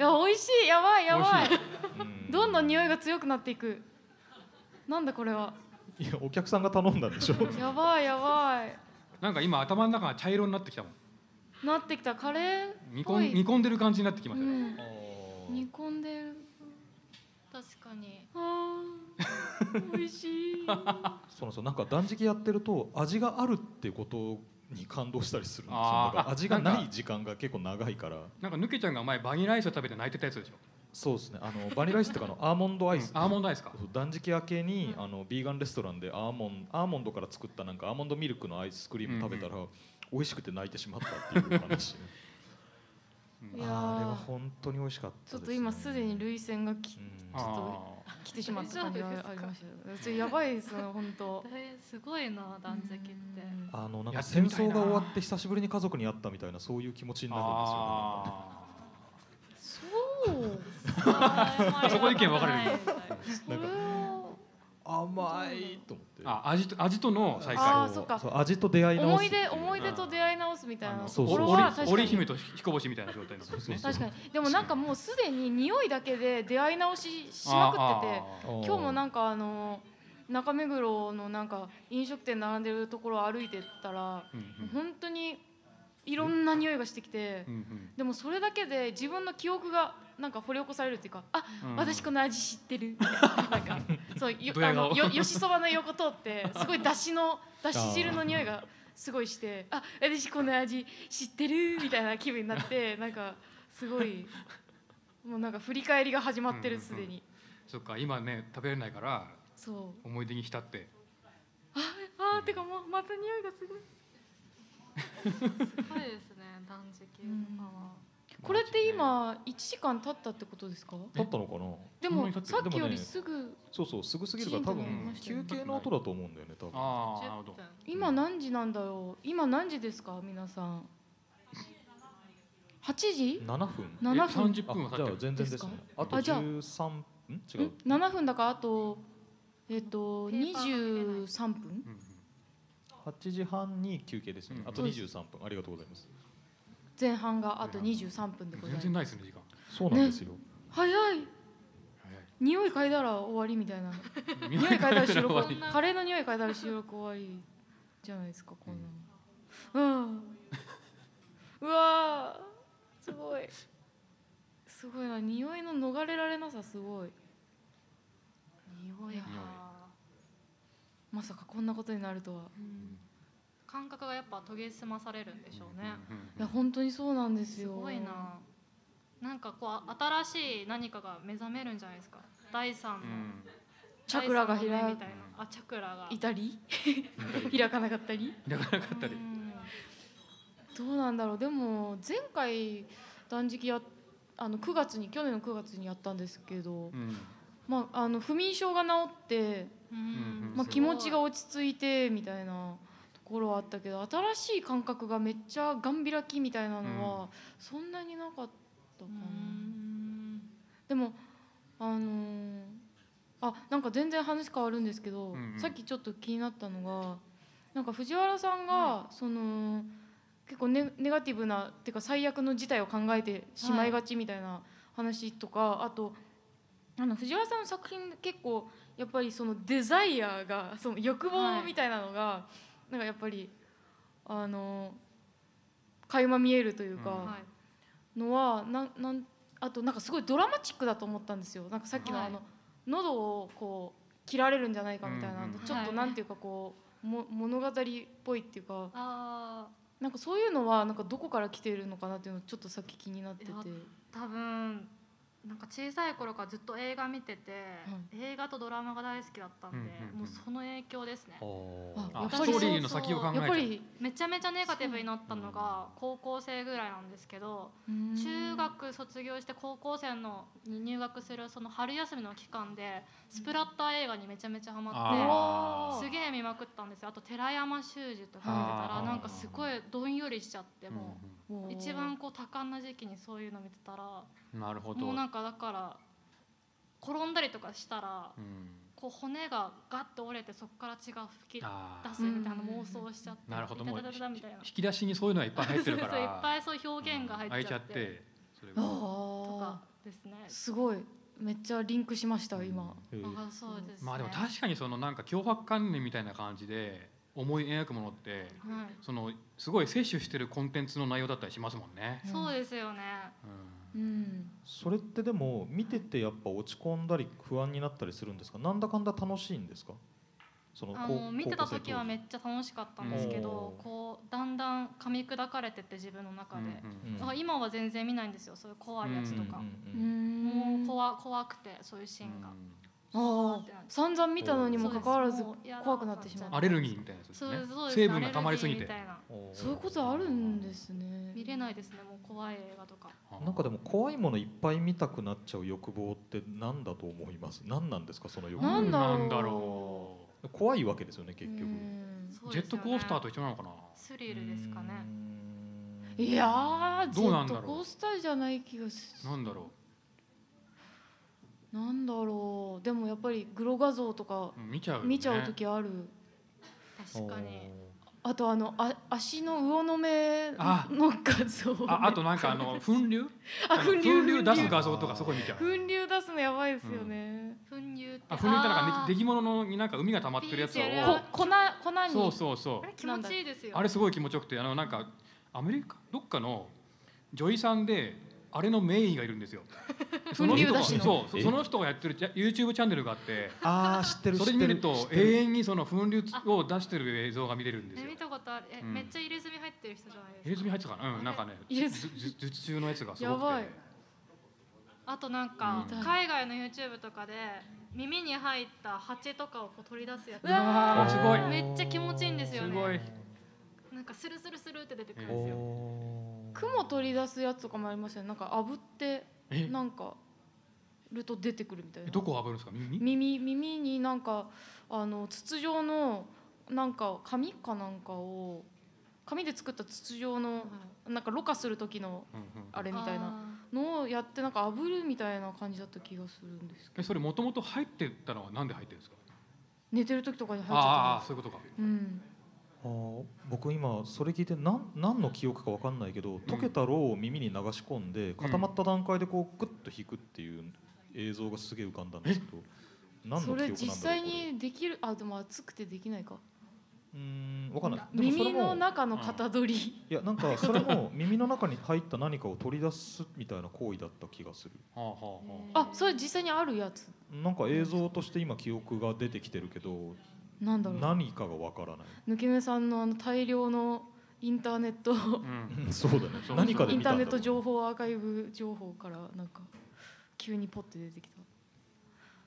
や美味しい。やばいやばい。[laughs] どんどん匂いが強くなっていく。なんだこれは。いやお客さんが頼んだんでしょ。[laughs] やばいやばい。なんか今頭の中が茶色になってきたもん。なってきた。カレーっ煮ぽい。込ん煮込んでる感じになってきまうしたね、ん。煮込んでる。確かに。あー。[laughs] 美味しい。そうなんですよなんか断食やってると味があるってことに感動したりするんですよ。あー。だから味がない時間が結構長いから。なんかぬけちゃんが前バニラアイスを食べて泣いてたやつでしょ、そうですね。あのバニラアイスっていうかあの [laughs] アーモンドアイス、うんアーモンドアイスか。断食明けに、あのビーガンレストランでアーモンアーモンドから作ったなんかアーモンドミルクのアイスクリーム食べたら、美味しくて泣いてしまったっていう話。う [laughs] んいやー。あれは本当に美味しかったです、ね、ちょっと今すでに涙腺がきうん。ちょっとあ来てしまった感じがありましたやばいですよ本当。えーすごいな断食ってうん。あのなんやか戦争が終わって久しぶりに家族に会ったみたいなそういう気持ちになるんですよねあそうあそこ意見分かれる。ないみたい。なそれは甘いと思ってーあ味と味との再会あーそっか。う味と出会い直す思い出思い出と出会い直すみたいな。あのそうそう。ところは確かに。織姫と彦星みたいな状態のそうそう確かに。でもなんかもうすでに匂いだけで出会い直ししまくってて今日もなんんかあの中目黒のなんか飲食店並んでるところを歩いてったら本当にいろんな匂いがしてきてでもそれだけで自分の記憶がなんか掘り起こされるっていうかあ [laughs] 私この味知ってる。みたいななんかそうよあのよよしそばの横通ってすごいだしのだし汁の匂いがすごいしてあ私この味知ってるみたいな気分になって [laughs] なんかすごいもうなんか振り返りが始まってるすでに。そっか今ね食べれないからそう。思い出に浸って。あーてかもうまた匂いがすごい。[laughs] すごいですね断食。とかはこれって今1時間経ったってことですか？だったのかな？でもさっきよりすぐそうそうすぐすぎるから多分休憩の後だと思うんだよね多分。10ああなるほど。分今何時なんだろう今何時ですか皆さん？8時？7分。7分。え30分はあじゃあ全然ですね。あとあじゃあ13ん違ん？う7分だからあとえっとペーパーが見れない23分うん。8時半に休憩ですね。うんあと23分。ありがとうございます前半があと23分でござい全ます。然ないですね時間。そうなんですよ。早い。早い。匂い嗅いだら終わりみたいな。匂い嗅いだら収録終わり。カレーの匂い嗅いだら収録終わりじゃないですかこんなの。うん。うわすごい。すごいな。匂いの逃れられなさすごい。匂いはまさかこんなことになるとは。うん感覚がやっぱ研ぎ澄まされるんでしょうね、いや本当にそうなんですよ。すごいな。なんかこう新しい何かが目覚めるんじゃないですか。第三の、うん。チャクラが開いな。あチャクラが。いたり？うん。[laughs] 開かなかったり？なかなかったり。うん。どうなんだろう。でも前回断食やあの9月に去年の9月にやったんですけど、うん。まあ、あの不眠症が治って、うん。まあ、気持ちが落ち着いてみたいなところはあったけど新しい感覚がめっちゃガン開きみたいなのはそんなになかったかな。うん。でもあのーあなんか全然話変わるんですけど、うんうん。さっきちょっと気になったのがなんか藤原さんが、その結構ネネガティブなっていうか最悪の事態を考えてしまいがちみたいな話とか、あとあの藤原さんの作品結構やっぱりそのデザイアがその欲望みたいなのが、なんかやっぱりあの垣間見えるというか。のはなんなんあとなんかすごいドラマチックだと思ったんですよ。なんかさっきのはい。あの、喉をこう切られるんじゃないかみたいな、うんうんちょっとなんていうかこうも物語っぽいっていうかあなんかそういうのはなんかどこから来てるのかなっていうのちょっとさっき気になってて。多分なんか小さい頃からずっと映画見てて、映画とドラマが大好きだったんで、うんうんうん。もうその影響ですね。やっぱりストーリーの先を考えちゃうやっぱりめちゃめちゃネガティブになったのが高校生ぐらいなんですけど中学卒業して高校生のに入学するその春休みの期間でスプラッター映画にめちゃめちゃハマあってすげえ見まくったんですよ。あと寺山修司とか見てたらなんかすごいどんよりしちゃってーもう一番こう多感な時期にそういうの見てたらうんなるほど。もうなんかだから転んだりとかしたらうん。こう骨がガッと折れてそこから血が吹き出すみたいな妄想しちゃってなるほどもうイタタタタみたいな。引き出しにそういうのがいっぱい入ってるから。[laughs] そうそういっぱいそういう表現が入っちゃって。ちゃってそれあがとーかですね。すごい。めっちゃリンクしました今、えー。あそうですね。まあでも確かにそのなんか脅迫観念みたいな感じで思い描くものってはい、そのすごい摂取してるコンテンツの内容だったりしますもんね。うんそうですよね。うん。うん、それってでも見ててやっぱ落ち込んだり不安になったりするんですか？なんだかんだ楽しいんですか？そのあ高の見てた時。はめっちゃ楽しかったんですけどう、ん。こうだんだん噛み砕かれてって自分の中で、うんうんだから今は全然見ないんですよ。そういう怖いやつとか。ううんんもう怖怖くてそういうシーンが。ああ散々見たのにもかかわらず怖くなってしまう。アレルギーみたいなやつですね。です。そうです。成分が溜まりすぎて。そういうことあるんですね。見れないですね。もう怖い映画とか。なんかでも怖いものいっぱい見たくなっちゃう欲望って何だと思います？何なんですか？その欲望。なんだろう。怖いわけですよね結局。うん。そうジェットコースターとと一緒なのかな？スリルですかね。いやージェッどうなんだろう。トコースターじゃない気がすなんだろなんだろう。でもやっぱりグロ画像とかううん見ちゃうよね。見ちゃう時ある。確かに。あとあのあ足の魚の目あの画像。ああとなんかあの粉流？あの粉流。粉流出す画像とかすごい見ちゃう。粉流出すのやばいですよね、粉乳って。あ粉流ってなんか出来物のになんか海が溜まってるやつを。粉粉に？そうそうそあれ気持ちいいですよ。うあれすごい気持ちよくてあのなんかアメリカ？どっかの女医さんであれの名医がいるんですよ。[laughs] その人がそうえ？その人がやってるじゃ YouTube チャンネルがあって。ああ知ってるそれ見ると永遠にその粉流を出してる映像が見れるんですえよ見たことある。めっちゃ入れ墨入ってる人じゃないですか？入れ墨入ってたかな？うんなんかね術中のやつがすごくて。やばい。あとなんかうん。海外の YouTube とかで耳に入った蜂とかをこう取り出すやつ。うわー。すごいめっちゃ気持ちいいんですよね。すごい。なんかスルスルスルって出てくるんおですよ。ー雲取り出すやつとかもありましたよね。なんか炙ってえ？なんかると出てくるみたいな。どこを炙るんですか？耳耳？耳になんかあの筒状のなんか紙かなんかを紙で作った筒状のなんかろ過する時のあれみたいなあのをやってなんか炙るみたいな感じだった気がするんですけど。えそれもともと入ってたのはなんで入ってるんですか？寝てる時とかに入っちあゃってあそういうことか。うんあー僕今それ聞いてなん何の記憶かわかんないけど溶けたろうを耳に流し込んで固まった段階でこうグッと引くっていう映像がすげえ浮かんだんですけど何の記憶なんだろうそれ実際にできるあでも熱くてできないか。うーんうんわかんない。でもそれ耳もの中の型取り、いやなんかそれも耳の中に入った何かを取り出すみたいな行為だった気がする。[laughs] はあはあはあそれ実際にあるやつ。なんか映像として今記憶が出てきてるけどなんだろう。何かがわからない。抜け目さんのあの大量のインターネットあうん。う [laughs] んそうだね。そう。何かでインターネット情報アーカイブ情報からなんか急にポッて出てきた。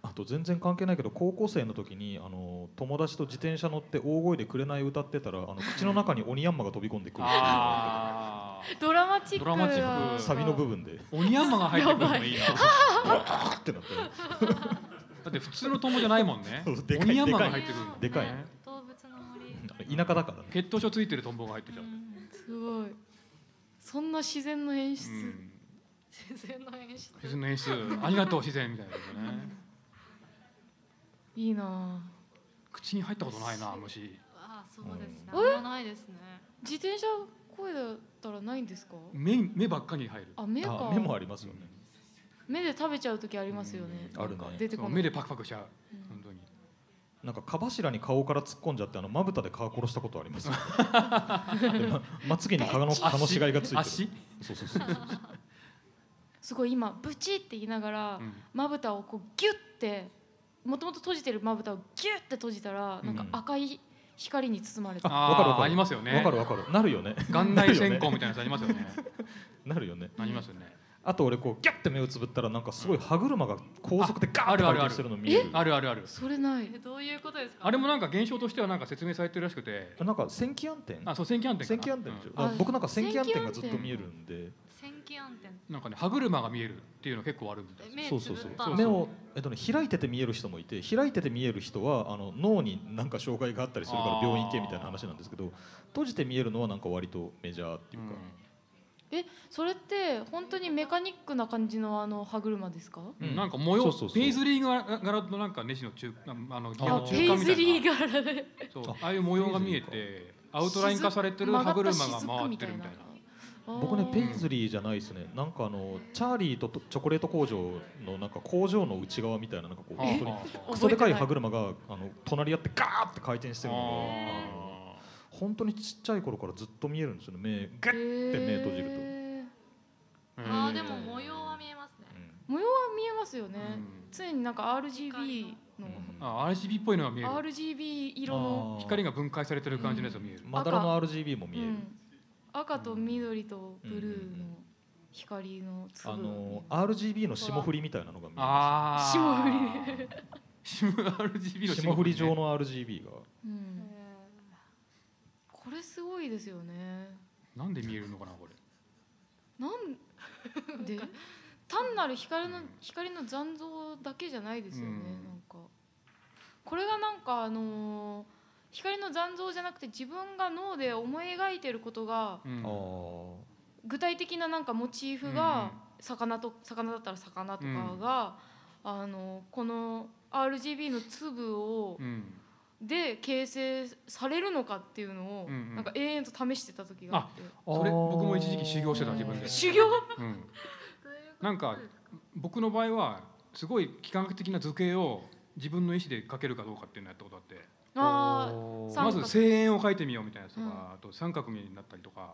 あと全然関係ないけど高校生の時にあの友達と自転車乗って大声で「紅歌ってたらあの口の中に鬼ヤンマが飛び込んでくるっていう。のがああドラマチックドラマチック。サビの部分で。ー鬼ヤンマが入ってくるのいいな。[laughs] あってなってだって普通の友じゃないもんね。[laughs] でかい鬼ヤンマが入ってくるの。でかい。ね。動物の森。田舎だから。ね血統書ついてるトンボが入ってちゃう、すごい。そんな自然の演出、うん、自然の演出。自然の演出。ありがとう自然みたいなことね。いいなあ。口に入ったことないな虫あそうですね。うないですね。自転車声だったらないんですか？目目ばっかり入る。あ目か。あ目もありますよね目で食べちゃう時ありますよね、うんあるね。出てこ目でパクパクしちゃううん本当に。なんか蚊柱に顔から突っ込んじゃってあのまぶたで蚊殺したことあります [laughs] でままつげに蚊の蚊の死骸がついてる。足そうそうそうそうすごい今ブチって言いながらうんまぶたをこうギュッてもともと閉じてるまぶたをギュッて閉じたらなんか赤い光に包まれた、あわかるわかるありますよねわかるわかるなるよね眼内線香みたいなやつありますよねなるよねありますよねあと俺こうギャッて目をつぶったらなんかすごい歯車が高速でガーッて回転してる。の見える。あるあるある。それない。えどういうことですか？あれもなんか現象としてはなんか説明されてるらしくて。なんか線気暗転あそう線気暗転線気暗転でしょ、うん。あ僕なんか線気暗転がずっと見えるんで。線気暗転うんなんかね歯車が見えるっていうの結構あるみたいです。目そうそうそう。目を、えっとね、開いてて見える人もいて開いてて見える人はあの脳になんか障害があったりするから病院行けみたいな話なんですけど閉じて見えるのはなんか割とメジャーっていうか、えそれって本当にメカニックな感じのあの歯車ですか？うん。うん。なんか模様そうそうそう。ペイズリー柄柄のなんかネジの中ああの中間みたいズリーな柄でそう。ああいう模様が見えてアウトライン化されてる歯車が回ってるみたいな。僕ねペイズズリーじゃないですね。なんかあのチャーリーとチョコレート工場のなんか工場の内側みたいななんかこう本当にあクソでかい歯車があの隣り合ってガーって回転してるのがあ本当にちっちゃい頃からずっと見えるんですよね。目ガッて目閉じると、ー。あーでも模様は見えますね。模様は見えますよね、うん。常になんか RGB の、あ RGB っぽいのが見える。RGB 色の、光が分解されてる感じのやつが見える。まだらの RGB も見える、うん。赤と緑とブルーの光の粒あの RGB の霜降りみたいなのが見えああ霜降り [laughs] 霜 RGB のる霜降り状ねの RGB が。うんいですよね。なんで見えるのかなこれ。なん [laughs] で単なる光の光の残像だけじゃないですよね、うん。なんか。これがなんかあのー光の残像じゃなくて自分が脳で思い描いてることが具体的ななんかモチーフうん。が魚と魚だったら魚とかが、あのこの RGB の粒をうんで形成されるのかっていうのをうんうん。なんか永遠と試してた時があって、それ僕も一時期修行してた自分で。修行？うん。[laughs] なんか僕の場合はすごい幾何学的な図形を自分の意思で描けるかどうかっていうのをやったことあって。あまず声援を描いてみようみたいなやつとか、うんあと三角になったりとか、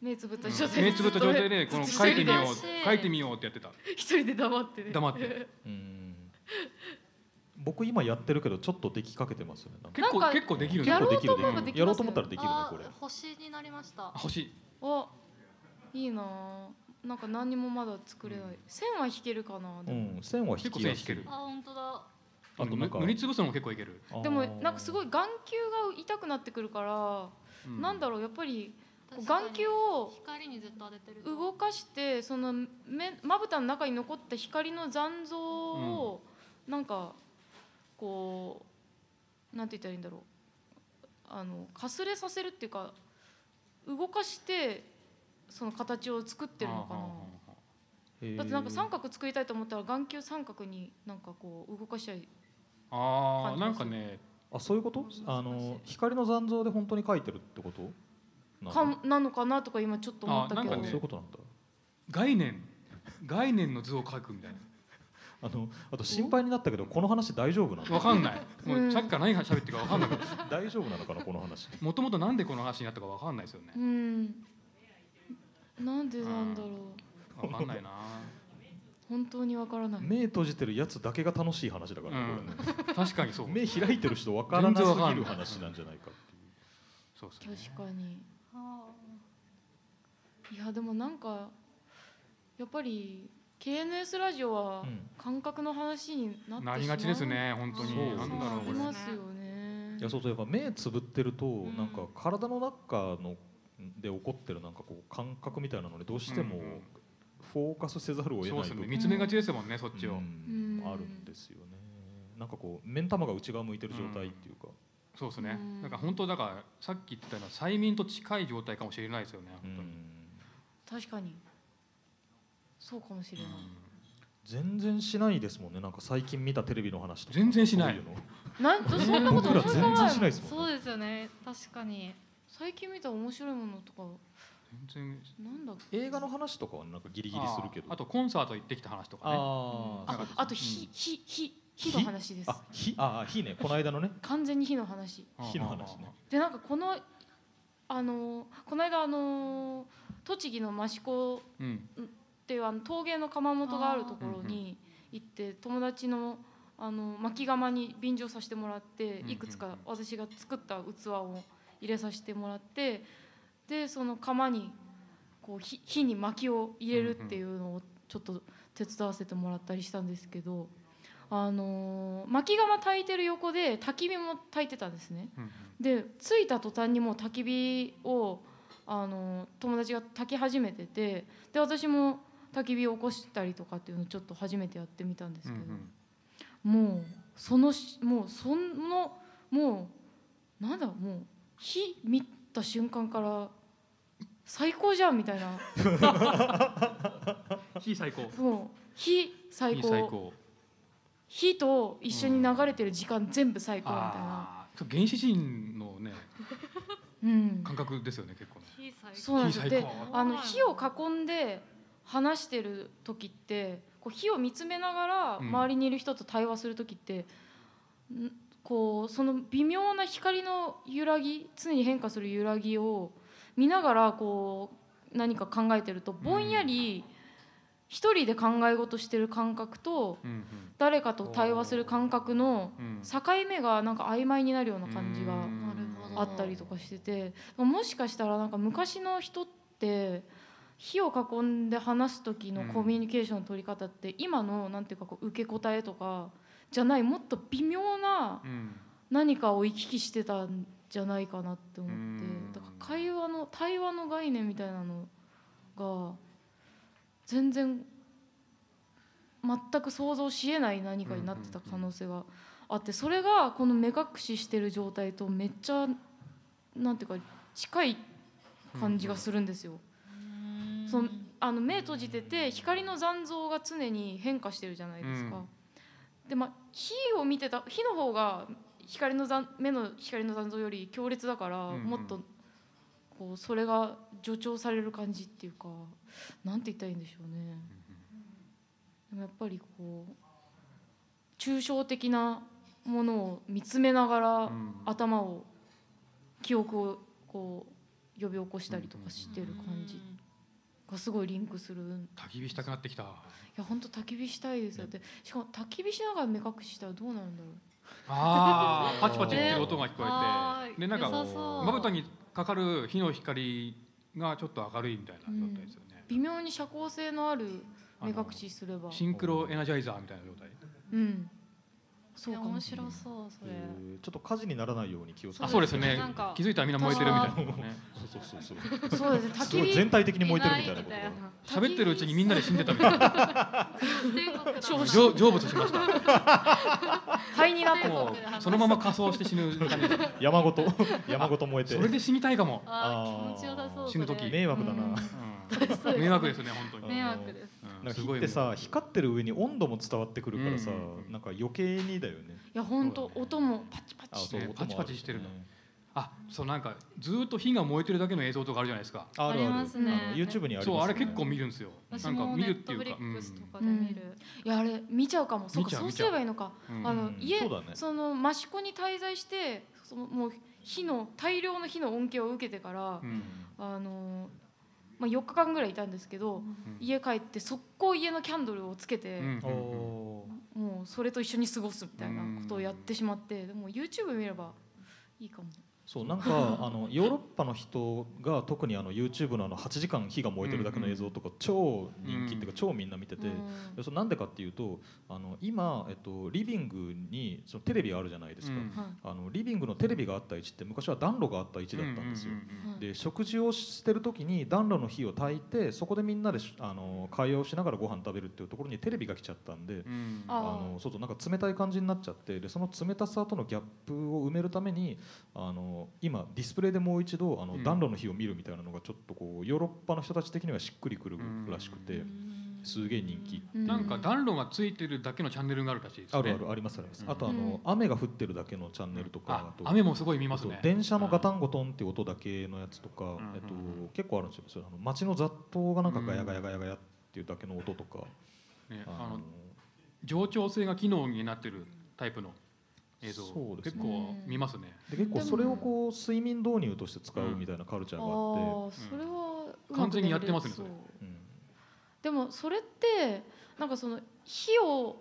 目つぶったうん状態で目つぶった状態でこの描いてみよう描いてみようってやってた。一人で黙って。ね黙って。[laughs] うん [laughs] 僕今やってるけどちょっとできかけてますよね。結構結構できるね。やろう結構できると思えばできねやろうと思ったらできるねあこれ。星になりました。あ星。あいいな。あなんか何にもまだ作れない、線は弾けるかなでうも、ん線は引結構きやすい。線引ける。あ本当だ。あとなんか。塗りつぶすのも結構いける、でもなんかすごい眼球が痛くなってくるから、うん。なんだろうやっぱり眼球を光にずっと当ててると。動かしてその目まぶたの中に残った光の残像をなんかこうなんて言ったらいいんだろう。あのかすれさせるっていうか動かしてその形を作ってるのかな。だってなんか三角作りたいと思ったら眼球三角になんかこう動かしたりああなんかねあそういうこと？あの光の残像で本当に書いてるってこと？なかのなのかなとか今ちょっと思ったけど、あなんかねそういうことなんだ。概念。概念の図を描くみたいなあのあと心配になったけどこの話大丈夫なの？わかんない。もううん。さっきから何が喋ってるかわかんない。[laughs] 大丈夫なのかなこの話？もともとなんでこの話になったかわかんないですよね。うんなんでなんだろう。わかんないな。本当にわからない。目閉じてるやつだけが楽しい話だからねこれね。確かにそう。目開いてる人わからなすぎる話なんじゃないかっていう。そうですね。確かに。あいやでもなんかやっぱり KNS ラジオはうん。感覚の話になってしまうなりがちですね本当に。そうなんだろうありこれますよね。いやそうそうやっぱ目つぶってるとん。なんか体の中ので起こってるなんかこう感覚みたいなのにどうしてもうん。うんフォーカスせざるを得そうですない部分ね。見つめがちですもんねそっちを。うん。うん。あるんですよね。なんかこう目ん玉が内側向いてる状態っていうか、そうですね。うん。なんか本当だからさっき言ってたような催眠と近い状態かもしれないですよねうん本当に。確かにそうかもしれない、全然しないですもんね。なんか最近見たテレビの話とか。全然しない。なんとそんなこと全然しないですもん。ねそうですよね。確かに。最近見た面白いものとか。全然なんだっ映画の話とかはなんかギリギリするけど。ああとコンサート行ってきた話とかね。あーああと火火火火の話です。あ火？ああ火ね。この間のね。完全に火の話。火の話ね。でなんかこのあのこの間あの栃木の益子うんっていうあの陶芸の窯元があるところに行って友達のあの巻き窯に便乗させてもらってうんいくつか私が作った器を入れさせてもらってでその窯にこう火火に薪を入れるっていうのをちょっと手伝わせてもらったりしたんですけど、あのー薪窯焚いてる横で焚き火も焚いてたんですね。で着いた途端にもう焚き火をあの友達が焚き始めててで私も焚き火を起こしたりとかっていうのをちょっと初めてやってみたんですうんけうん。ど、もうそのしもうそのもうなんだもう火見た瞬間から最高じゃんみたいな。[laughs] 火最高。もう火最火高最高。火と一緒に流れてる時間全部最高みたいな、ああ原始人のねうん、感覚ですよね結構ね。火最高。そうなんですよ。で火最高。あの火を囲んで話してる時ってこう火を見つめながらうん。周りにいる人と対話する時って、んこうその微妙な光の揺らぎ常に変化する揺らぎを見ながらこう何か考えてるとぼんやり一人で考え事してる感覚とうん誰かと対話する感覚の境目がなんか曖昧になるような感じがあったりとかしててもしかしたらなんか昔の人って火を囲んで話す時のコミュニケーションの取り方って今のなんていうかこう受け答えとかじゃないもっと微妙なうん。何かを行き来してたんじゃないかなって思っうん。てだから会話の対話の概念みたいなのが全然全く想像しえない何かになってた可能性があってそれがこの目隠ししてる状態とめっちゃなんていうか近い感じがするんですよ。そのあの目閉じてて光の残像が常に変化してるじゃないですか。でまあ火を見てた火の方が光の残目の光の残像より強烈だから、もっとこうそれが助長される感じっていうかなんて言ったらいいんでしょうね。でもやっぱりこう抽象的なものを見つめながら、うん。頭を記憶をこう呼び起こしたりとかしてる感じがすごいリンクする。い焚き火したくなってきた。や本当焚き火したいです。よでしかも焚き火しながら目隠ししたらどうなるんだろう。ああパチパチ言ってる音が聞こえて。[laughs] でなんかまぶたにかかる火の光がちょっと明るいみたいな状態ですよね、微妙に社交性のある目隠しすれば。シンクロエナジャイザーみたいな状態。うんそそううかも面しれない。白そうそれ。えー。ちょっと火事にならないように気をつけて。あそうですね。気づいたらみんな燃えてるみたいなね。そう。そうそうそうそう。ですね。焚き火全体的に燃えてるみたいなこと。喋ってるうちにみんなで死んでたみたいな。成成仏しました。灰になって。もうそのまま仮装して死ぬ山ごと。山ごと燃えて。それで死にたいかも、あ気持ちよさそう死ぬ時。迷惑だな、迷惑ですね本当に、迷惑です。うんなんか火ってさ光ってる上に温度も伝わってくるからさ、うん。なんか余計にだよね。いや本当音もパチパチあそうね音もある。パチパチしてるの。ねあそうなんかずーっと火が燃えてるだけの映像とかあるじゃないですか。あるある。ありますね。YouTube にありますそうあれ結構見るんですよ。私なんか見るっていうか。フリックスとかうんで見る、いやあれ見ちゃうかも。そうかそうすればいいのか、う。んうん。あの家そね。その益子に滞在してそのもう火の大量の火の恩恵を受けてから、うん。あのまあ、4日間ぐらいいたんですけど、家帰って速攻家のキャンドルをつけて、うん。もうそれと一緒に過ごすみたいなことをやってしまってでも YouTube 見ればいいかも。そうなんかあのヨーロッパの人が特にあの YouTube のあの8時間火が燃えてるだけの映像とか超人気っていうか超みんな見てて、うん。でそれなんでかっていうとあの今、えっと、リビングにそのテレビがあるじゃないですか、あのリビングのテレビがあった位置って昔は暖炉があった位置だったんですよ。うんうんはいで食事をしてる時に暖炉の火を焚いてそこでみんなでしあの会話をしながらご飯食べるっていうところにテレビが来ちゃったんで、うん。うんああのそうそうなんか冷たい感じになっちゃってでその冷たさとのギャップを埋めるためにあの今ディスプレイでもう一度あの、うん。暖炉の火を見るみたいなのがちょっとこうヨーロッパの人たち的にはしっくりくるらしくて、すげえ人気。う。んなんか暖炉がついてるだけのチャンネルがあるらしいですね。あるあるありますあります。うん。あとあの、うん。雨が降ってるだけのチャンネルとかああと雨もすごい見ますね。電車のガタンゴトンっていう音だけのやつとか、ん。えっとうん結構あるんですよ。あの街の雑踏がなんかガヤガヤガヤガヤっていうだけの音とか、あのねあの冗長性が機能になってるタイプの映像そうですね。結構見ますね。で結構それをこう睡眠導入として使うみたいなカルチャーがあって、それは完全にやってますねそれ。うん。でもそれってなんかその火を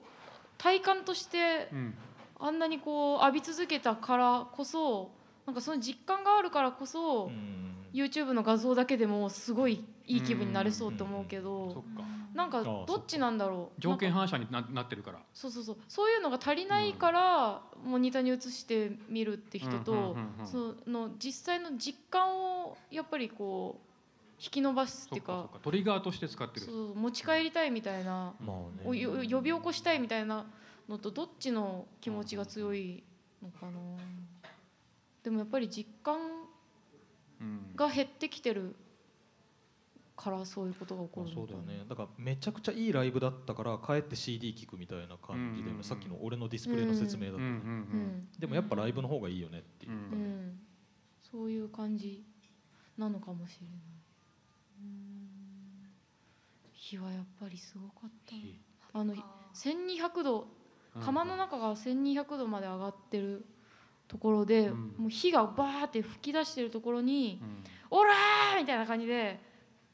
体感としてうん。あんなにこう浴び続けたからこそなんかその実感があるからこそ、うん。YouTube の画像だけでもすごいいい気分になれそうと思うけそどっか。なんかどっちなんだろう？条件反射にななってるから。そうそうそう。そういうのが足りないからモニターに映して見るって人とうんうんうんうん。その実際の実感をやっぱりこう引き伸ばすっていうかトリガーとして使ってる。そう持ち帰りたいみたいなまあおねよ呼び起こしたいみたいなのとどっちの気持ちが強いのかな。でもやっぱり実感うんが減ってきてるからそういうことが起こまあるそうだよね。だからめちゃくちゃいいライブだったから帰って CD 聴くみたいな感じで、うんうん。うんさっきの俺のディスプレイの説明だと、うんうんうん。でもやっぱライブの方がいいよねっていう。う、ん。うんそういう感じなのかもしれない。うん。火はやっぱりすごかった。あの1200度うん。釜の中が1200度まで上がってるところで、うん。もう火がバーって噴き出してるところにうん「オラー!」みたいな感じで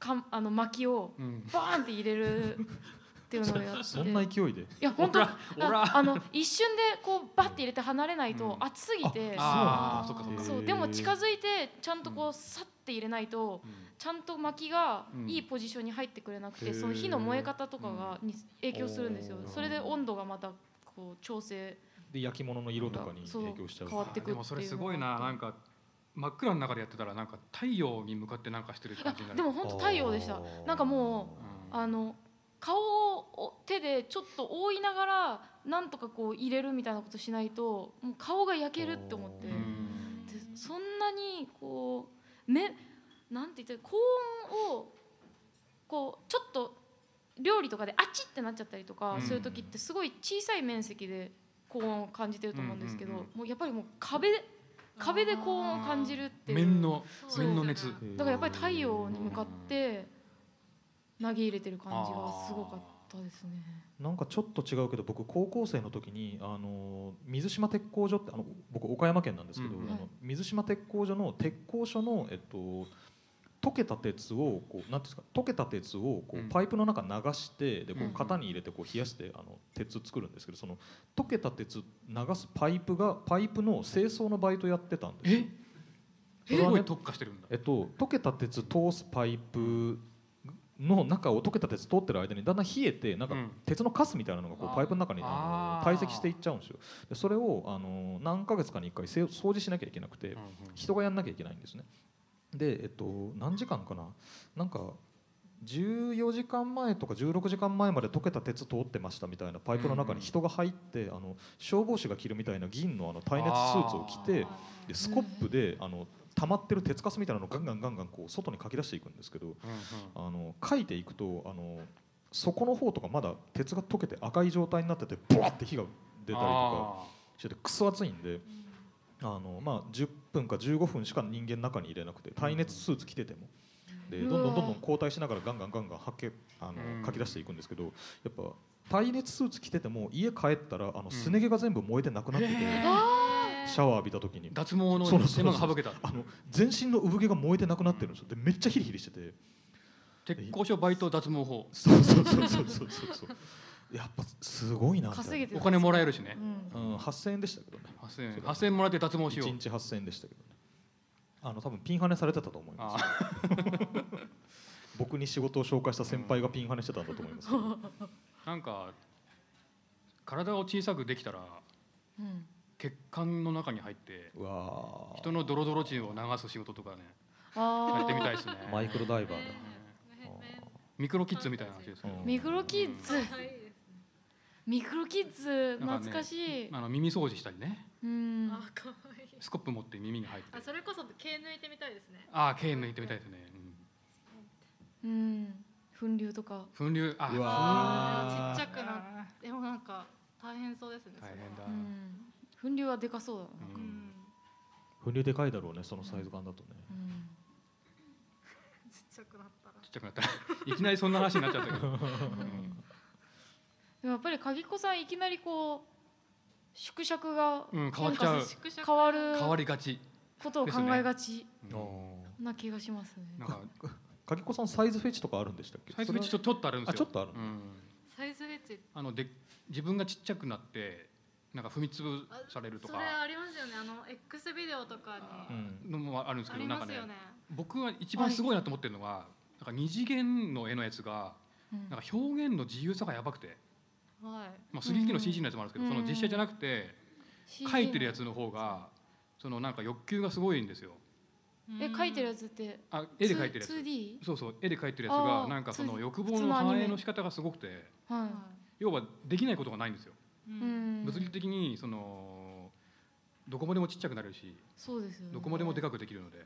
かあの薪をうん。バーンって入れるっていうのをやって。[laughs] そんな勢いで？いや本当ああの一瞬でこうバッて入れて離れないとうん。熱すぎて、ああそっかそっか。そうでも近づいてちゃんとこうさって入れないとちゃんと薪がうん。いいポジションに入ってくれなくて、その火の燃え方とかがに影響するんですよ。それで温度がまたこう調整。で焼き物の色とかに影響しちゃう。変わってくでもそれすごいな。なんか真っ暗の中でやってたらなんか太陽に向かってなんかしてる感じになる。でも本当太陽でした。なんかもううん。あの顔を手でちょっと覆いながらなんとかこう入れるみたいなことしないともう顔が焼けるって思って。うん。でそんなにこう目なんて言って高温をこうちょっと料理とかであちってなっちゃったりとかうん。する時ってすごい小さい面積で高温を感じてると思うんですけどうんうんもうやっぱりもう壁で壁で高温を感じるっていう。面のそう面の熱。だからやっぱり太陽に向かって投げ入れてる感じがすごかったですね。なんかちょっと違うけど僕高校生の時にあの水島鉄工所ってあの僕岡山県なんですけど、うん。あのはい水島鉄工所の鉄工所のえっと溶けた鉄をこうなんていうんですか溶けた鉄をこうパイプの中流してでこううん型に入れてこう冷やしてあの鉄作るんですけどその溶けた鉄流すパイプがパイプの清掃のバイトやってたんです。よ特化してるんだ。えっと、溶けた鉄通すパイプの中を溶けた鉄通ってる間にだんだん冷えてなんかうん。鉄のカスみたいなのがこうパイプの中にあの堆積していっちゃうんですよ。でそれをあの何ヶ月かに1回せ掃除しなきゃいけなくて人がやんなきゃいけないんですねで、えっと、何時間かな？なんか14時間前とか16時間前まで溶けた鉄通ってましたみたいなパイプの中に人が入ってあの消防士が着るみたいな銀のあの耐熱スーツを着てでスコップであの溜まってる鉄かすみたいなのをガンガンガンガンこう外にかき出していくんですけどあの書いていくとあの底の方とかまだ鉄が溶けて赤い状態になっててブワッて火が出たりとかあしててクソ熱いんであのまあ10分か15分しか人間の中に入れなくて耐熱スーツ着てても。でどんどんどんどん交代しながらガンガンガンガン吐けあのうん書き出していくんですけどやっぱ耐熱スーツ着てても家帰ったらあのすね毛が全部燃えてなくなってて、へシャワー浴びた時に。脱毛のそうそうそう手間が省けた。あの全身の産毛が燃えてなくなってるんですよ。でめっちゃヒリヒリしてて。鉄工所バイト脱毛法。そうそうそうそうそうそうそうやっぱすごいな稼げてお金もらえるしね。うん。うん、8000円でしたけどね。8000円。8000円もらって脱毛しよう。1日8000円でしたけどね。あの多分ピンハネされてたと思いまあす [laughs] 僕に仕事を紹介した先輩がピンハネしてたんだと思いますけど。[laughs] なんか体を小さくできたらうん。血管の中に入って人のドロドロ血を流す仕事とかねあやってみたいですね。マイクロダイバーだ。ミクロキッズみたいな話ですけどうんミクロキッズ。はいですねミクロキッズ懐かしい、あの耳掃除したりね。うん。あ可愛いスコップ持って耳に入って。あそれこそ毛抜いてみたいですね。ああ毛抜いてみたいですね、うん。うん。粉流とか。粉流あちっちゃくなでもなんか大変そうですね大変だ、うん。粉流はでかそうだなうん。ん粉流でかいだろうねそのサイズ感だとね。うん。[laughs] ちっちゃくなったら。ちっちゃくなったら。いきなりそんな話になっちゃったけど、う [laughs] んやっぱり鍵っ子さんいきなりこう縮尺がうん変わっちゃう。変わる。変わりがち、ことを考えがち。うん。な気がしますね。なんかかきこさんサイズフェチとかあるんでしたっけ？サイズフェチちょちょっとあるんですよ。あちょっとある。うん。サイズフェチ。あので自分がちっちゃくなってなんか踏み潰されるとか。それありますよね。あの X ビデオとかうにん。のもあるんですあけどなんかねりますよね。僕は一番すごいなと思ってるのは、なんか二次元の絵のやつがうん。なんか表現の自由さがやばくて、はい。まあ、3D の CG のやつもあるんですけど、うんその実写じゃなくて描いてるやつの方がそのなんか欲求がすごいんですよ。え描いてるやつつってあ絵で描いてるやつ。2D? そうそう絵で描いてるやつあがーなんかその 2D 欲望の反映の仕方がすごくて。は要はできないことがないんですよ、い。うん。物理的にそのどこまでもちっちゃくなれるしそうですよね。どこまでもでかくできるので。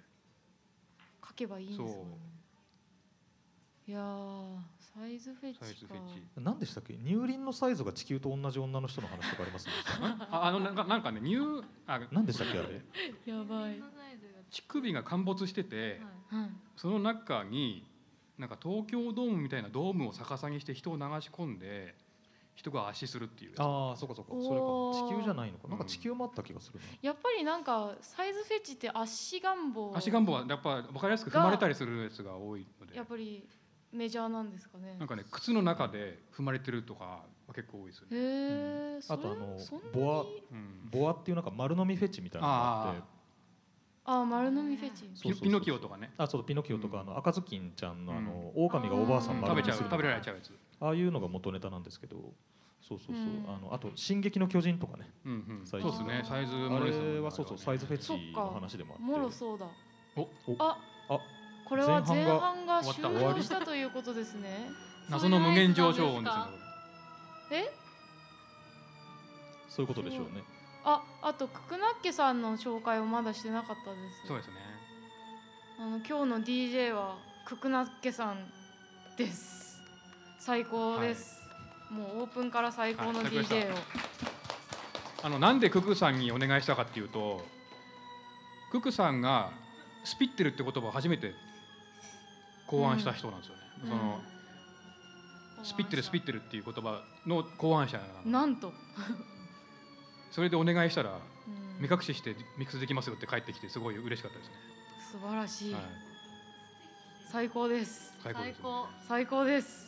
描けばいいんですもんね。そう。いやーサイズフェチか。何でしたっけ？乳輪のサイズが地球と同じ女の人の話とかありますね。ああのなんかなんかね乳あ何でしたっけあれ？[laughs] やばい。乳首が陥没してて、はい。はい。その中になんか東京ドームみたいなドームを逆さにして人を流し込んで人が圧死するっていうやつ。ああそうかそうか。それか。地球じゃないのかな？んかうん地球もあった気がするな。やっぱりなんかサイズフェチって足願望。足願望はやっぱ分かりやすく踏まれたりするやつが多いので。やっぱりメジャーなんですかね。なん。かね靴の中で踏まれてるとかは結構多いですよね、あとあのボアうん、ボアっていうなんか丸飲みフェチみたいなのがあって。あ丸飲みフェチ。そうそうそうピノピノキオとかね。あそうピノキオとか、うん。あの赤ずきんちゃんのあの、うん。狼がおばあさんうん食べちゃう丸飲みする食べられちゃうやつ、ああいうのが元ネタなんですけど。そうそうそう、うん。あのあと「進撃の巨人」とかね。うんそうですね。サイズあものですもんね。れはそうそうサイズフェチのか話でもあって。もろそうだ。お。お。あ。あこれは前前半が終了したということですね。謎の無限上昇音ですねえ？そういうことでしょうねああとククナッケさんの紹介をまだしてなかったです。そうですねあの今日の DJ はククナッケさんです。最高です。もうオープンから最高の DJ を。あのなんでククさんにお願いしたかっていうとククさんがスピってるって言葉を初めて考案した人なんですよね、うん。そのスピってるスピってるっていう言葉の考案者なんと。[laughs] それでお願いしたらうん。目隠ししてミックスできますよって帰ってきてすごい嬉しかったですね、素晴らしい。はい、最高です。最高です最高。最高です。